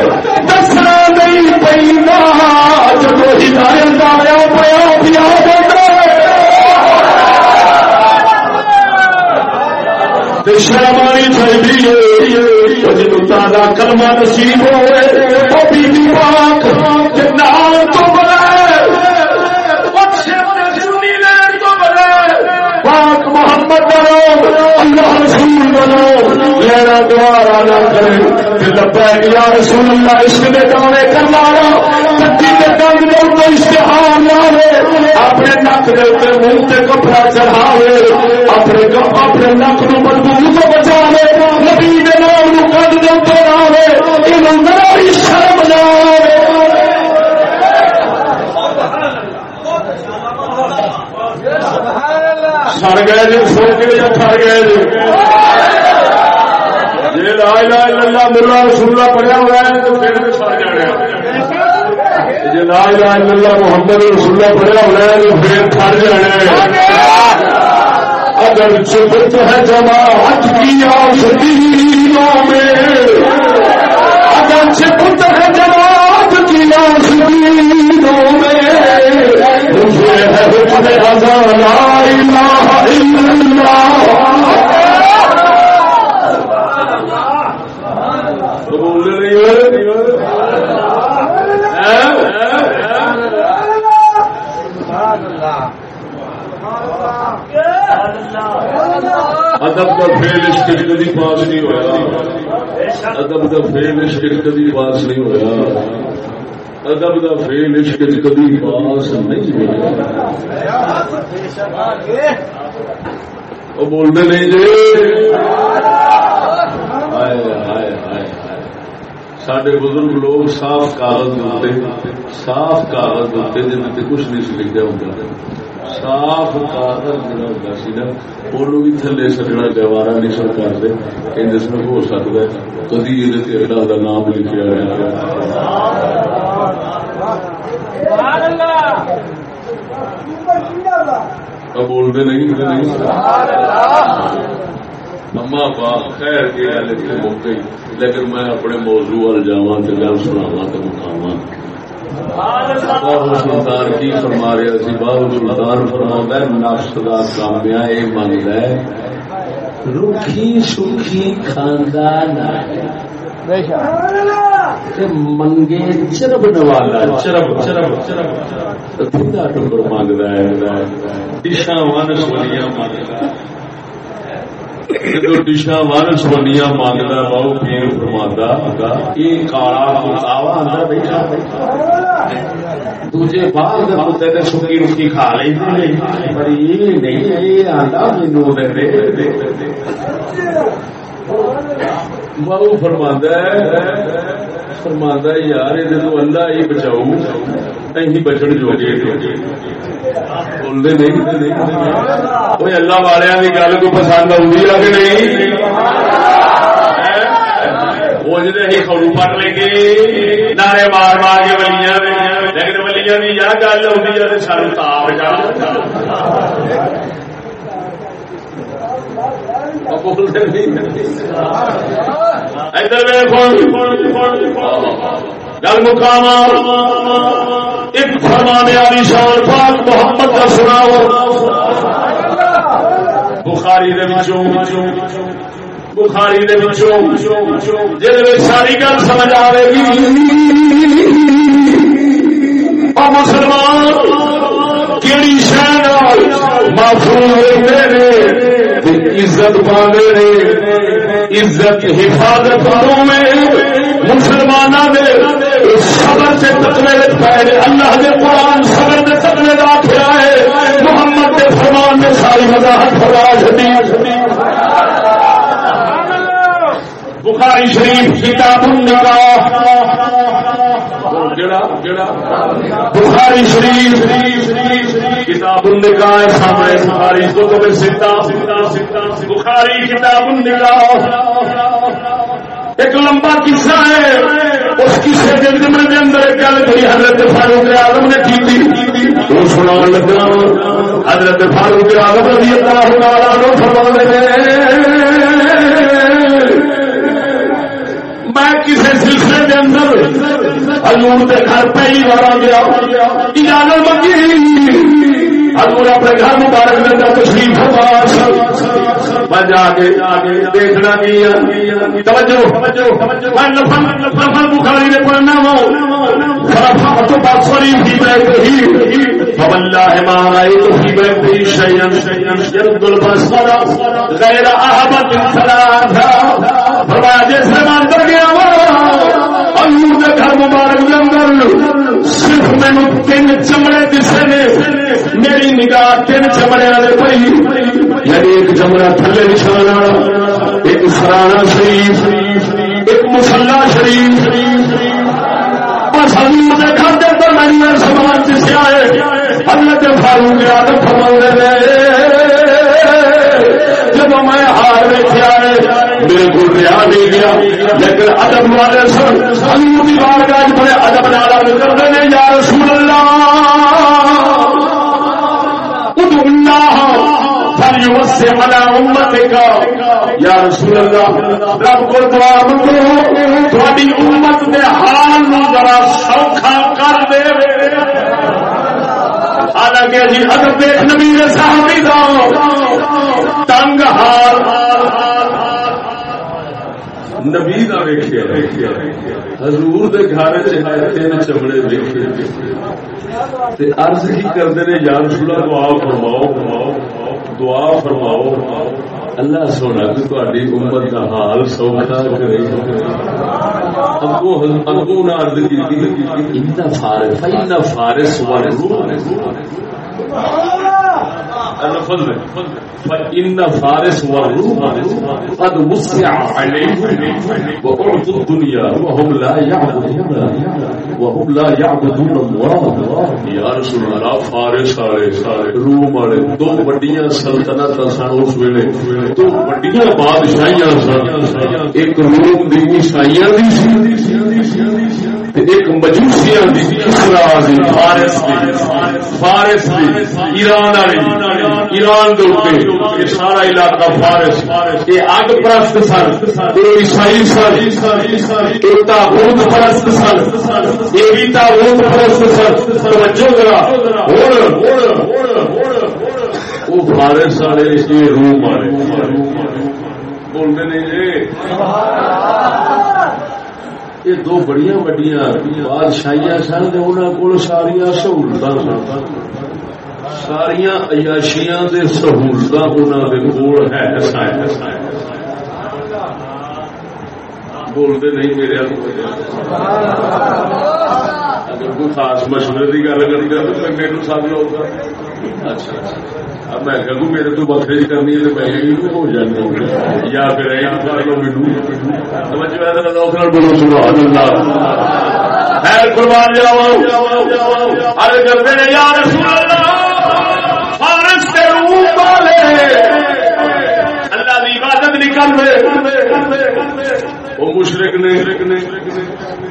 شرمانی چاہیے جب تازہ کلمہ نصیب ہوئے وہ بی پاک نام تو اللہ رسول لینا دوارا نہ کرے لبیک یا رسول اللہ عشق دعوے کرنا کے دنگ دل تو اشتہار اپنے نک منہ کپڑا چڑھاوے اپنے اپنے نک نو بدبو تو بچاوے سڑ گئے جی سو کے یا گئے جی۔ جی لا لا لا ملا رسولہ پڑھیا ہوا ہے، تو پھر بھی سڑ جانے جی لا لا لا محمد رسولہ پڑھیا ہوا ہے، تو پھر کھڑ جانے اگر چپت ہے جماعت کی آسدینوں میں اگر چپت ہے جماعت کی آسدینوں میں مجھے ہے حکم ازا لا الہ الا اللہ ادب کا فیل عشق کدی پاس نہیں ہوا ادب کا فیل عشق کدی پاس نہیں ہوا ادب کا فیل عشق کدی پاس نہیں ہوا وہ بولتے نہیں جی۔ سڈے بزرگ لوگ صاف کاغذ دیتے صاف کاغذ دیتے جن کچھ نہیں لکھا ہوتا صاف کاغذ جڑا ہوتا سی نا وہ بھی تھلے سجنا گوارا نہیں سر کرتے کہ جس میں ہو سکتا ہے۔ کدی یہ اللہ نام لکھا گیا بولتے نہیں اما باپ خیر کے گل لیکن میں اپنے موضوع وال جا گل سناوا تو مقام سلطان کی فرما رہا سی بابو سلطان فرما نفس کا کامیا یہ منگتا ہے روکھی سوکھی منگے چرب نوالا چرب چرب چرب ٹکر منگتا ہے۔ ڈشا منگتا ہے۔ ڈشا وارس بنیا مانگتا بہو پیر فرما یہ کالا بیٹھا دوجے باہر کے نے سکی رکی کھا لی پر یہ نہیں یہ آتا مینو بہو فرما فرما یار اللہ ہی بچاؤ بچن جو نہیں اللہ والے گل کو پسند آئی ہے کہ نہیں وہ خرو پٹ لیں گے نعرے مار مار کے ولیاں لیکن ولیاں گل آتی ہے تاپ جا گل مقام ایک فرمانے والی شان پاک محمد کا سنا بخاری بخاری جی ساری گل سمجھ آئے گی۔ مسلمان کہڑی شہر محفوظ عزت پانے نے، عزت حفاظت مسلمانوں نے صبر سے تکلے پائے اللہ نے قرآن صبر سے تکلے رکھا ہے، محمد کے فرمان نے ساری وضاحت فرا چڑی بخاری شریف کتاب بخاری شریف کتاب النکاح سامنے بخاری کتب ستا بخاری کتاب النکاح۔ ایک لمبا قصہ ہے۔ اس قصے کے ذمے کے اندر ایک گل گئی حضرت فاروق آدم نے کی تھی۔ وہ سنا لگا۔ حضرت فاروق آدم رضی اللہ تعالیٰ عنہ فرما میں حضور کے گھر پہلی بار آ گیا۔ اجازت منگی حضور اپنے گھر مبارک میں تشریف فرما۔ میں جا کے دیکھنا کی نفل بخاری نے پڑھنا والله ما رأيت في بيتي شيئا يرد البصر غير أهبة ثلاثة فرمایا جیسے مان کر گیا اللہ کے گھر مبارک کے اندر صرف مینو تین چمڑے دسے نے۔ میری نگاہ تین چمڑے والے پی یعنی ایک چمڑا تھلے نشانا ایک سرانا شریف، ایک مسلح شریف۔ کھاتے تو نہیں سامان جسے آئے حضرت فاروق آدم فرما جب کو ریا نہیں گیا۔ لیکن ادب والے سن علی کی بار گاج بڑے ادب نالا کرتے ہیں، یا رسول اللہ یا رسول اللہ، رب کو دعا منگو تھوڑی امت کے حال نو ذرا سوکھا کر دے۔ حالانکہ جی اگر دیکھ نبی صاحبی دا، تنگ حال۔ نبی کا ویخیا حضور دے گھر تین چمڑے ویخے ارض کی کرتے ہیں یا رسول دعا فرماؤ فرماؤ دعا فرماؤ۔ اللہ سونا، کہ تاری امت کا حال سوکھا کرے۔ ابو نے ارد کی فارس فارس فإن فارس والروم قد وسع عليهم وأعطوا الدنيا وهم لا يعبدون وهم لا يعبدون الله۔ يا رسول الله فارس والے روم والے۔ دو بڑیاں سلطنت سن اس ویلے۔ دو بڑیاں بادشاہیاں سن۔ ایک روم دی عیسائیاں دی سی۔ ایک مجوسیاں دی کسرا دی، فارس دی فارس دی، ایران والی ایران دے اوپر یہ سارا علاقہ فارس، یہ اگ پرست سن، یہ عیسائی سن، یہ تابوت پرست سن، یہ بھی تابوت پرست سن، توجہ کرا ہن وہ فارس والے یہ روم والے بولتے نہیں جی۔ یہ دو بڑی بڑی بادشاہیاں سن انہوں کو ساریا سہولت سن ساریا عیاشیاں سہولت انہوں کول ہے بولتے نہیں میرے اگر کوئی خاص مشورے کی گل کرتے تو میرے سب لوگ اچھا اچھا اب میں کہ میرے تو بخری کرنی ہے میں ہو جانا یا پھر بولو سبحان اللہ۔ خیر قربان جاؤ۔ ہر کرتے ہیں، یا رسول اللہ، فارس کے والے اللہ کی عبادت نکل رہے وہ مشرق نے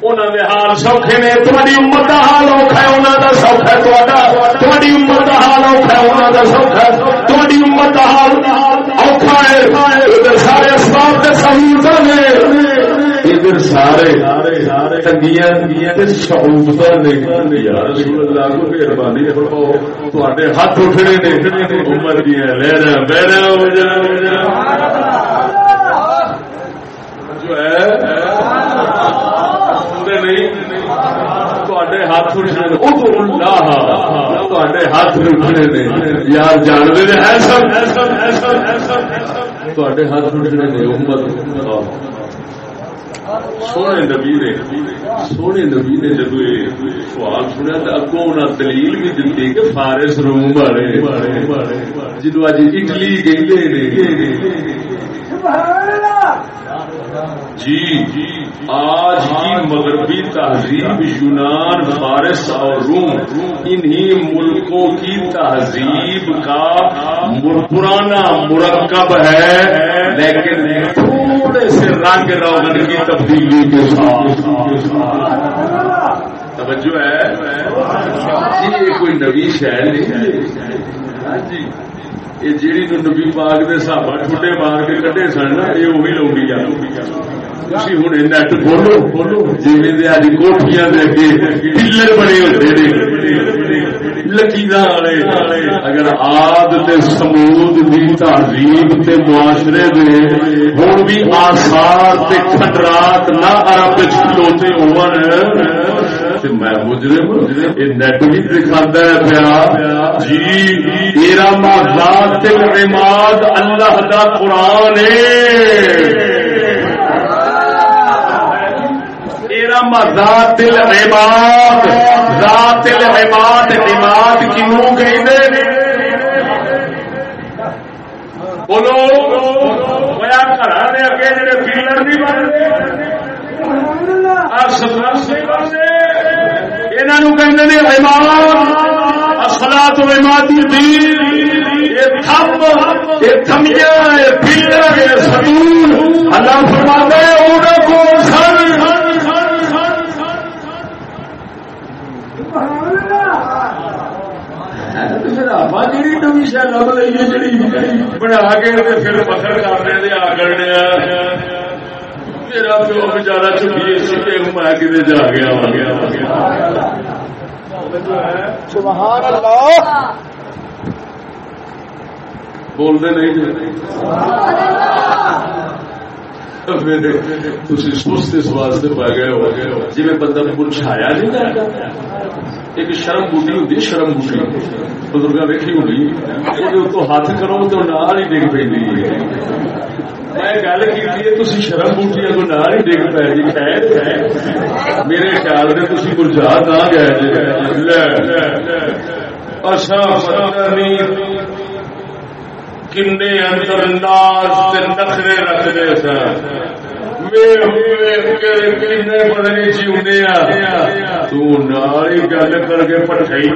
انہوں نے حال سوکھے نے تھوڑی امت کا حال اوکھا ہے انہوں کا سوکھا ہے تھوڑی امت کا حال اوکھا ہے انہوں کا سوکھا ہے تھوڑی امت کا حال اوکھا ہے۔ ادھر سارے اسباب کے سہولت نے، ادھر سارے تنگیاں سہولت نے۔ مہربانی ہاتھ اٹھنے نے۔ امت دیا لہرا بہرا ہو جانا ہاتھ اٹھنے نے یار جانتے ہاتھ اٹھنے نے امت سونے نبی نے سونے نبی نے جب سوال سنیا تو اگوں انہیں دلیل بھی دتی کہ فارس روم والے جنوب اج اٹلی گئی جی آج کی مغربی تہذیب یونان، فارس اور روم انہی ملکوں کی تہذیب کا پرانا مرکب ہے، لیکن تھوڑے سے رنگ روغن کی تبدیلی کے ساتھ۔ توجہ ہے؟ جی یہ کوئی نوی شہر نہیں ہاں جی۔ یہ جیڑی نبی پاک دے صحابہ ٹھڈے مار کے کڈے سن نا یہ وہی لوگی جا تھی ہوں نیٹ کھولو کھولو جی اج کوٹیاں دے اگے پلر بنے ہوتے لکیر والے اگر آد تے سمود دی تہذیب تے معاشرے دے ہوں بھی آسار تے کھٹرات نہ عرب کھلوتے ہون میں مجرم نیٹ بھی دکھا پیا۔ جی تیرا ذات العماد اللہ دا قرآن ذات ذات کیوں بولو۔ گھر اگے جڑے پیلر نہیں بنتے۔ اصلا تو عمادی اللہ فرماتے کو جی نوی لب لئی جی بنا کے پھر پتھر کرنے آ میرا پیو بچارا چکی میں کتنے جا گیا۔ سبحان اللہ۔ بولتے نہیں سست اس واسطے گئے ہو جی بندہ نہیں ایک شرم بوٹی ہوتی شرم بوٹی۔ بزرگ ویکھی ہوگی وہ ہاتھ کرو تو نال ہی ڈگ پی میں گل کی شرم بوٹی اگو نال ہی ڈگ پی جی خیر میرے خیال سے تھی مرجا نہ گئے جی۔ اچھا کن اندر ناز نخرے رکھتے سن۔ جی گل کر کے پٹھائی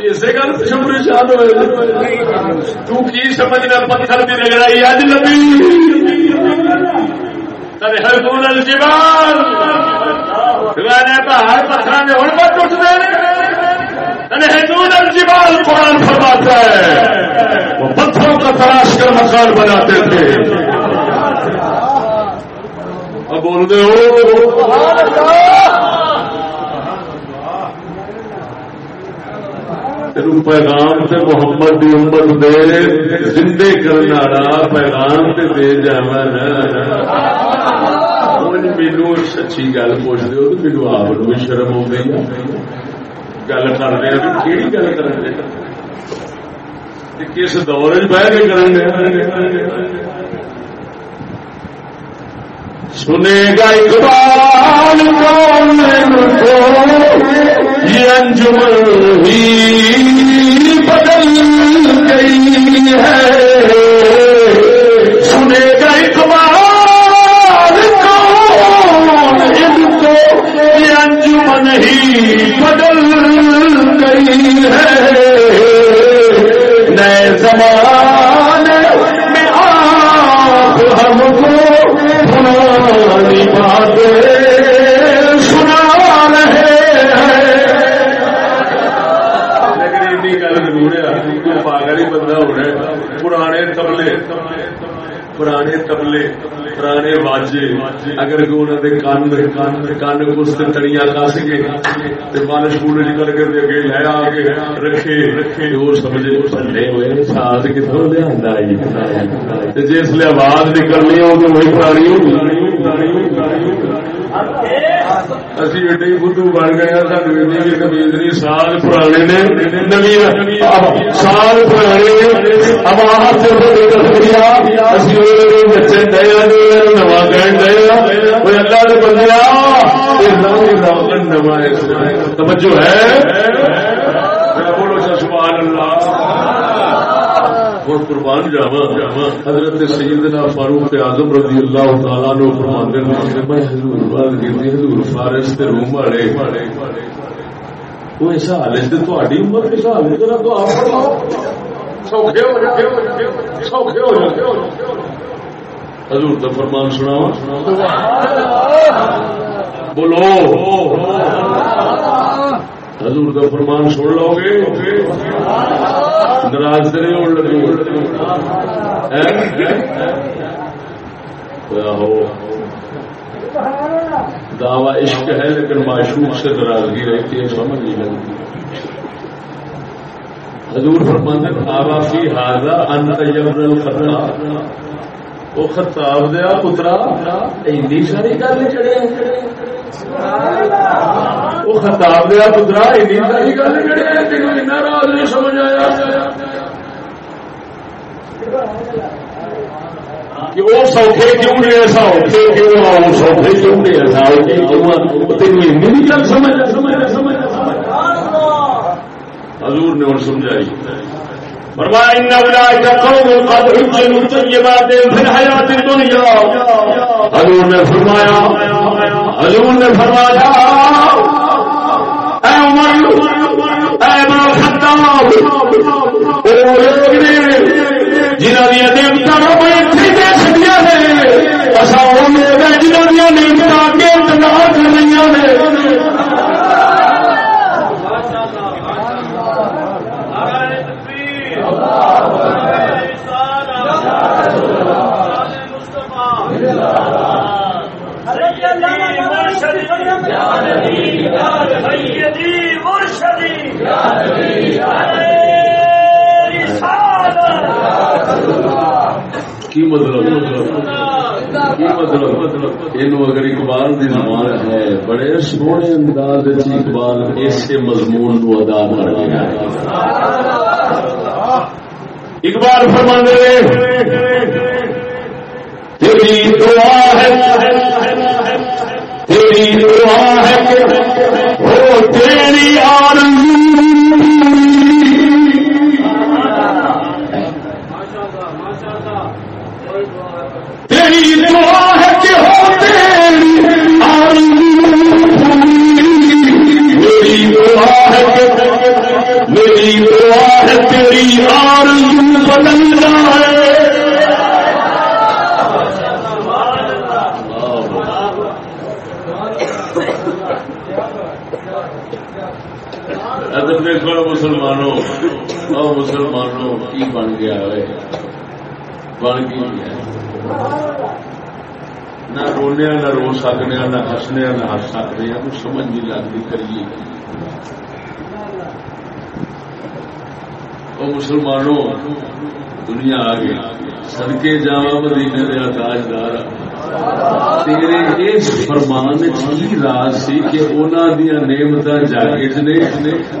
اسی گل پریشان ہوئے تو سمجھنا پتھر کی نگرائی اج لبی ہر دون الجبال پہاڑ پتھر نے ہوں پر ٹوٹتے ہندو الجبال قرآن فرماتا ہے وہ پتھروں کا تلاش کر مکان بناتے تھے۔ اب بول دے ہو۔ پیغام سے محمد دی امت دے، زندے کرنے والا پیغام سے دے جانا جا مینو سچی گل پوچھ دو تو مینو آپ بھی شرم ہو گئی گل کر رہے ہیں کہڑی گل کر رہے کس دور بہ کے کریں سنے گا اقبال کون کو یہ انجمن ہی بدل گئی ہے ہے۔ نئے زمانے میں آپ ہم کو پرانی باتیں سنا رہے ہیں۔ لیکن گل ضرور ہے پاگل ہی بندہ ہونا پرانے تبلے۔ پرانے تبلے۔ پرانے واجے اگر انہوں نے کان کان کان کس تڑیاں کس کے مالش پورے کر کے اگے لے آ کے رکھے رکھے۔ اور سمجھے بھلے ہوئے ساتھ کتوں لیا جس لیے آواز نکلنی ہو تو وہی پرانی ہوگی اسی ایڈے بدھو بن گئے ساری کمیز نہیں سال پرانے نے سال پرانے آواز بچے دیا نوا کہن دیا اللہ نے بندیا توجہ ہے بولو سبحان اللہ اور قربان جاوا حضرت سیدنا فاروق اعظم رضی اللہ تعالی نو فرماندے نے، میں حضور بات کیتی حضور فارس تے روم والے وہ اس حال ہے تے تہاڈی عمر کس حال تے تو آپ فرماؤ۔ سوکھے ہو جاؤ، سوکھے ہو جاؤ۔ حضور کا فرمان سناؤ۔ سبحان اللہ بولو۔ حضور کا فرمان سن لو گے؟ ناراض نہیں ہونے لگے؟ ہو؟ دعوی عشق ہے لیکن معشوق سے ناراضگی رہتی ہے، سمجھ نہیں لگتی۔ حضور فرمان آبا کی حاضہ ان تجبر الخطاب۔ وہ خطاب دیا، پترا ایڈی ساری گل چڑے خطاب دیا پترا ایڈی ساری گل چڑے تین راز نہیں سمجھ آیا کہ وہ سوکھے کیوں نہیں ایسا اوکھے کیوں آؤ سوکھے کیوں نہیں ایسا اوکھے کیوں تین ایڈی گل سمجھ سمجھ سمجھ حضور نے اور سمجھائی۔ فرمایا ان اولئک قوم قد حجلوا طیبات فی الحیات الدنیا۔ حضور نے فرمایا حضور نے فرمایا اے نے دے اساں وہ لوگ ہیں جنہاں دی نعمتاں کے انتظار کر رہی ہیں کی مطلب مطلب, مطلب, مطلب, مطلب اگر اقبال کی زبان ہے، بڑے سونے انداز اقبال اس مضمون کو ادا کر رہا اقبال تیری دعا ہے، تیری دعا ہے کہ ہو تیری آرزو بدل جائے دیکھو مسلمانوں مسلمانوں کی بن گیا ہے بن گیا نہ رونے نہ رو سکنے نہ ہسنے نہ ہس سکتے ہیں وہ سمجھ نہیں لگتی کریے۔ وہ مسلمانوں، دنیا آ گئی سڑکے جا مدینے دیا تاجدار تیرے اس فرمان کی راز سی کہ انہوں دیا نعمت جاگج نے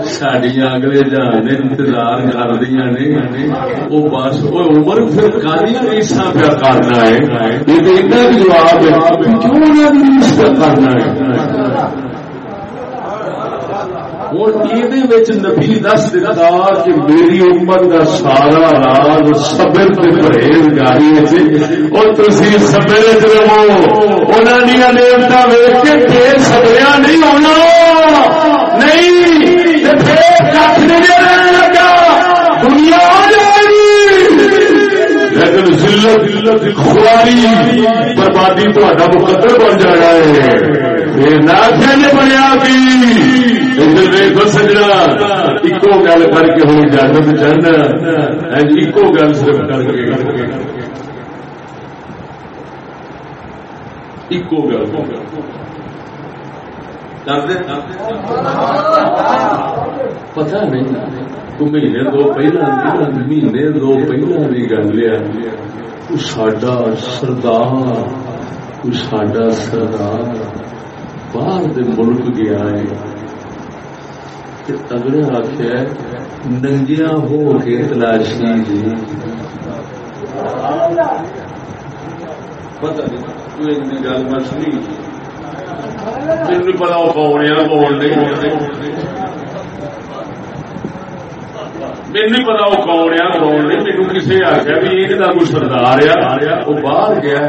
سڈیا اگلے جان انتظار کر دیا نے وہ بس وہ عمر پھر کاری ریسا پیا کرنا ہے؟ جواب کیوں کرنا ہے؟ نبی دس دتا کہ میری امت کا سارا راز سبر پرہیز گاری اور تھی سبر چ رہو انہوں نیمتا ویچ کے پھر سبریا نہیں ہونا نہیں لگا دنیا لیکن ذلت خواری بربادی تو مقدر بن جانا ہے یہ نہ بنیا بھی دیکھو سجنا ایک گل کر کے ہوں اجازت چاہنا ایک گل صرف کر کے ایک گل۔ پتا نہیں، تو مہینے دو پہلا مہینے دو پہلا بھی گل لیا ساڈا سردار ساڈا سردار باہر ملک گیا ہے۔ اگلے آخیا ننگیا ہو کے تلاشی جی پتا نہیں گل میں سنی تین پتا کون ہے کون نہیں مین پتا وہ کون آ کون نہیں مینو کسی آخیا بھی یہ کوئی سردار آ وہ باہر گیا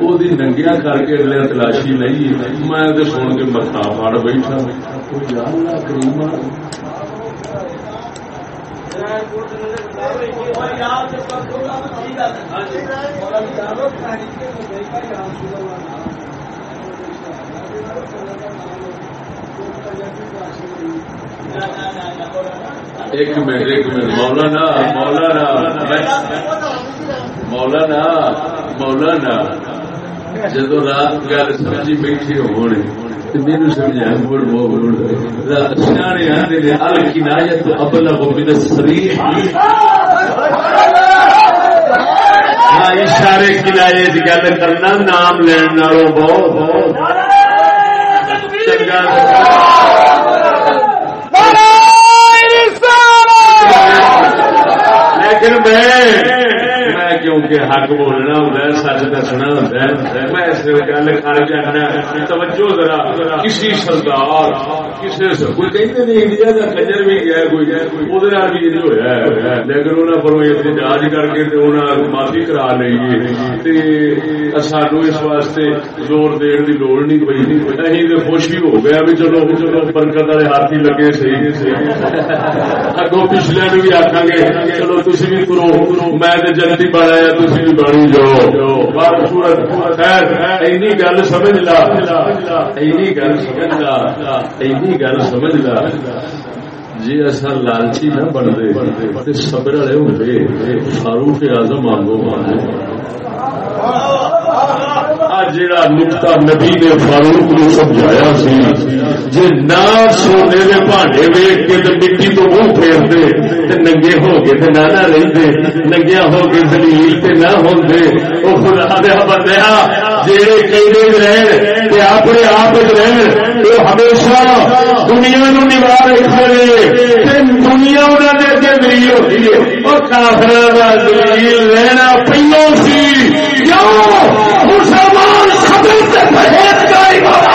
وہ ننگیا کر کے اگلے تلاشی لئی میں سن کے متا پڑ بیٹھا کریم Thank you. ایک منٹ ایک منٹ۔ مولانا مولانا مولانا مولانا۔ جدو رات گل سمجھی بیٹھے ہونے میرے سمجھا مڑ موڑ سیانے ابلغ من الصریح۔ ہاں اشارے کنایے گل کرنا، نام لین نالوں بہت۔ چنگا لیکن میں کیونکہ حق بولنا ہوں سچ دسنا ہوں میں اس گل کر جانا توجہ ذرا کسی سردار کسی کوئی کہتے نہیں انڈیا کا کجر بھی گیا کوئی وہ بھی یہ ہوا لیکن انہوں پر احتجاج کر کے معافی کرا لیے سانو اس واسطے زور دین کی لوڑ نہیں پی اہی تو خوش بھی ہو گیا بھی چلو چلو برکت والے ہاتھ ہی لگے صحیح اگوں پچھلے بھی آخان گے چلو تھی بھی کرو میں جنتی بنایا تھی بھی بنی جاؤ این گل سمجھ لا این گل سمجھ لا این گل سمجھ لا جی ایسا لالچی نہ بنتے سبر والے ہوں فاروق آزم آگو مانگو جڑا نکتا نبی نے فاروق نے سمجھایا سی جی نہ سونے کے بھاڈے ویگ کے مٹی تو منہ پھیر دے ننگے ہو کے تے نہ رہتے ننگیا ہو کے زلیل تے نہ ہوندے او خدا دے بندیا جڑے کئی رہن تے اپنے آپ رہن وہ ہمیشہ دنیا نو نوا کھڑے تے دنیا انہاں دے اگے دلیل ہوتی ہے۔ او کافراں دا دلیل رہنا پہلو سی۔ کیوں مسلمان خبر سے پرہیزگاری والا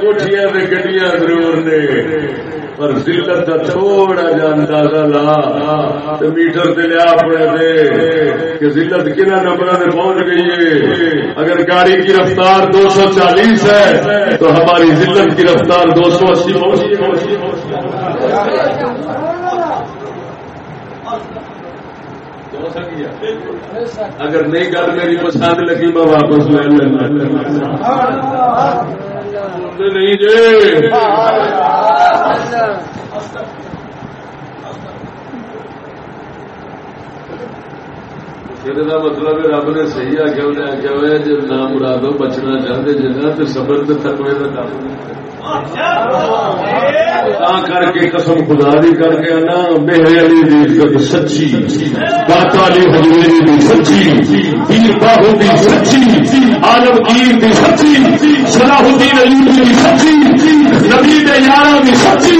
کوٹیاں گڈیاں ضرور نے، پر ذلت کا تھوڑا جا اندازہ لا میٹر سے لیا اپنے دے کہ ذلت کنا نمبر میں پہنچ گئی ہے۔ اگر گاڑی کی رفتار دو سو چالیس ہے، تو ہماری ذلت کی رفتار دو سو اسی پہنچی اگر نہیں گل میری پسند لگی میں واپس لے لینا۔ نہیں جی۔ مطلب رب نے صحیح آخیا انہیں آخیا ہوا جب نام مرادو بچنا چاہتے جنا تو سبر تو تقوی کا کام کر کے قسم خدا دی کر کے نا میرے علی دی سچی داتا علی حجویری دی سچی پیر باہو دی سچی عالمگیر دی سچی صلاح الدین علی دی سچی نبی دے یاراں دی سچی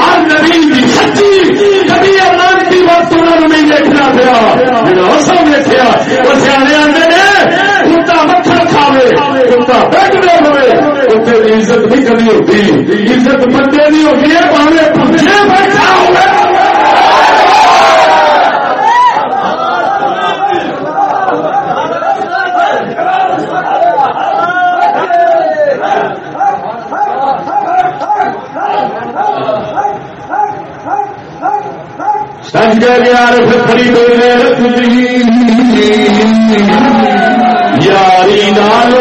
ہر نبی دی سچی کبھی اللہ کی وقت انہوں نے نہیں دیکھنا پیا۔ جڑا اساں دیکھیا۔ وہ سیانے آندے نے، کتا مچھر کھاوے، کتا بیٹھ دے ہوئے۔ عزت نہیں کرنی ہوتی۔ عزت بندے نہیں ہوتی ہے پہلے سنجر یار پھری یاری نال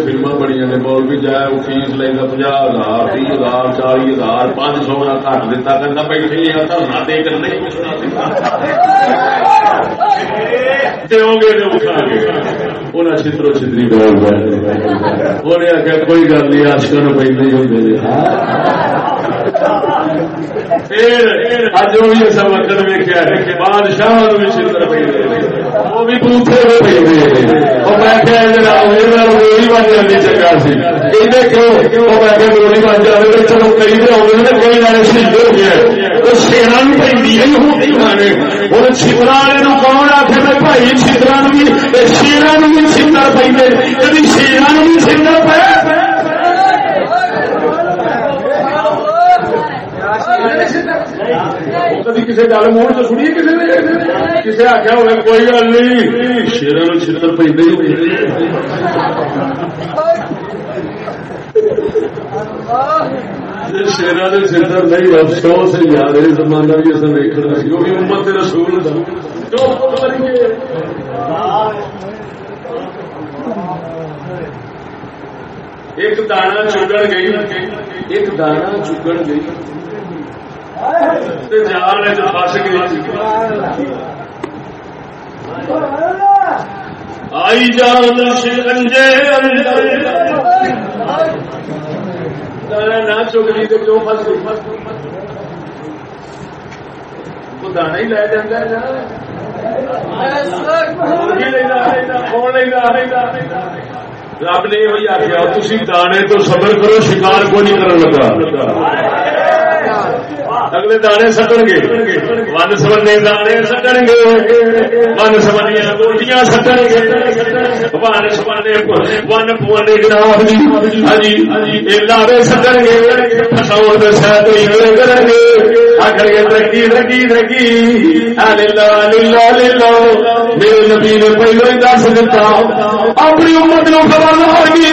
فلما بڑی نے بول بھی جائے وہ فیس لینا پناہ ہزار تی ہزار چالی ہزار پانچ سو کا گھٹ دتا کرنا بیٹھے دھرنا دے کر نہیں چترو چتری بول انہیں آخیا کوئی گل نہیں آشکا پہ نہیں ہوتے اج وہ بھی وقت ویکیا بادشاہ بھی پہ وہ بھی میں چنگا سی۔ کیوں میں بن جائے چلو کئی تو آدھے کوئی گانے شہید ہو گیا شیرا بھی پہ ہوں چھترا والے کون آخر میں بھائی چھترا بھی شیرا بھی چھتر پہ کبھی بھی چھتر پہ کدی کسی گل موڑ تو سنی کسی نے کسی آخیا ہوئے کوئی گل نہیں شیر چھتر پہ شیرا نے چھتر نہیں افسوس یار یہ زمانہ بھی اصل دیکھنا سی بھی امت رسول ایک دانا چگڑ گئی ایک دانا چگڑ گئی جال فس گئی آئی جان شکنجے نہ چکلی تو کیوں فس گئی؟ دانا ہی لے جانا رب نے یہ آخیا تھی دانے تو صبر کرو، شکار کو نہیں کرنے لگا۔ اگلے دانے سٹن گے ون سبنے دانے سٹن گے ون سبنیا گوٹیاں سٹن گے ون سبنے ون پونے گراف گرام ہاں جی لاوے سٹن گے فساؤ سہ تو کریں گے آخر گے ترقی ترقی ترقی میرے نبی نے پہلو ہی دس دتا اپنی امت نو خبردار کی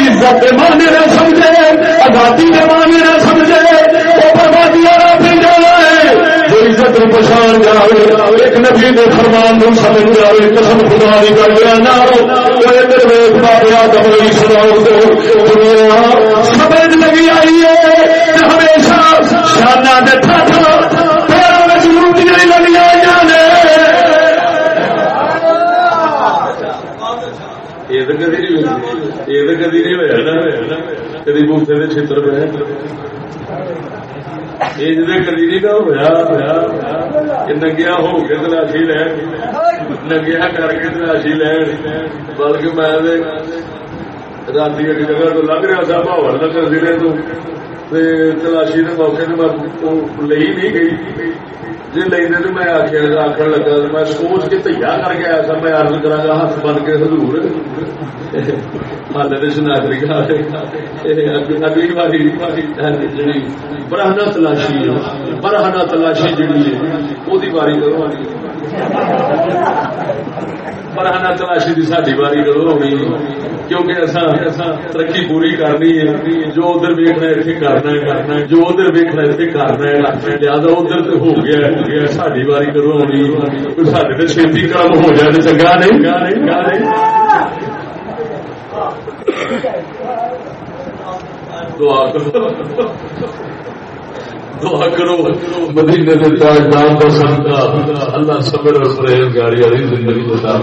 عزت مانے نہ سمجھے آزادی کے نہ سمجھے، وہ بربادی والا پھر جانا ہے جو عزت کو پچھان جائے ایک نبی نے فرمان نو سمجھ جائے قسم خدا دی کر گیا نہ وہ ادھر ویک بابے آدم سمجھ لگی آئی ہے ہمیشہ شانہ تھا پیروں میں نہیں لگی آئی جانے۔ یہ تو کدی نہیں یہ تو کدی نہیں ہوا کدی بوٹے کے چھتر پہ یہ جی کدی نہیں نہ ہوا کہ نگیا ہو کے تلاشی لین نگیا کر کے تلاشی لین بلکہ میں رات کی جگہ تو لگ رہا تھا بھاور نگر ضلع تو تلاشی کے موقع لئی نہیں گئی جی لینے تو میں آخر لگا میں سوچ کے تیار کر کے آیا تھا میں ارد کرا گا ہاتھ بن کے حضور ہال شناخری اگلی باری جی برہنا تلاشی برہنا تلاشی جیڑی ہے وہ باری کرو برہنا تلاشی کی ساری باری کرو ہونی کیونکہ ایسا ترقی پوری کرنی ہے جو ادھر ویکنا اتنے کرنا ہے کرنا ہے جو ادھر ویکنا اتنے کرنا ہے لہٰذا ادھر تو ہو گیا ساری باری کرو ہونی سارے تو چھتی کام ہو جائے تو چنگا نہیں دعا کرو دعا کرو مدینے کے تاجدار کا صدقہ اللہ صبر اور پرہیزگاری والی زندگی بتا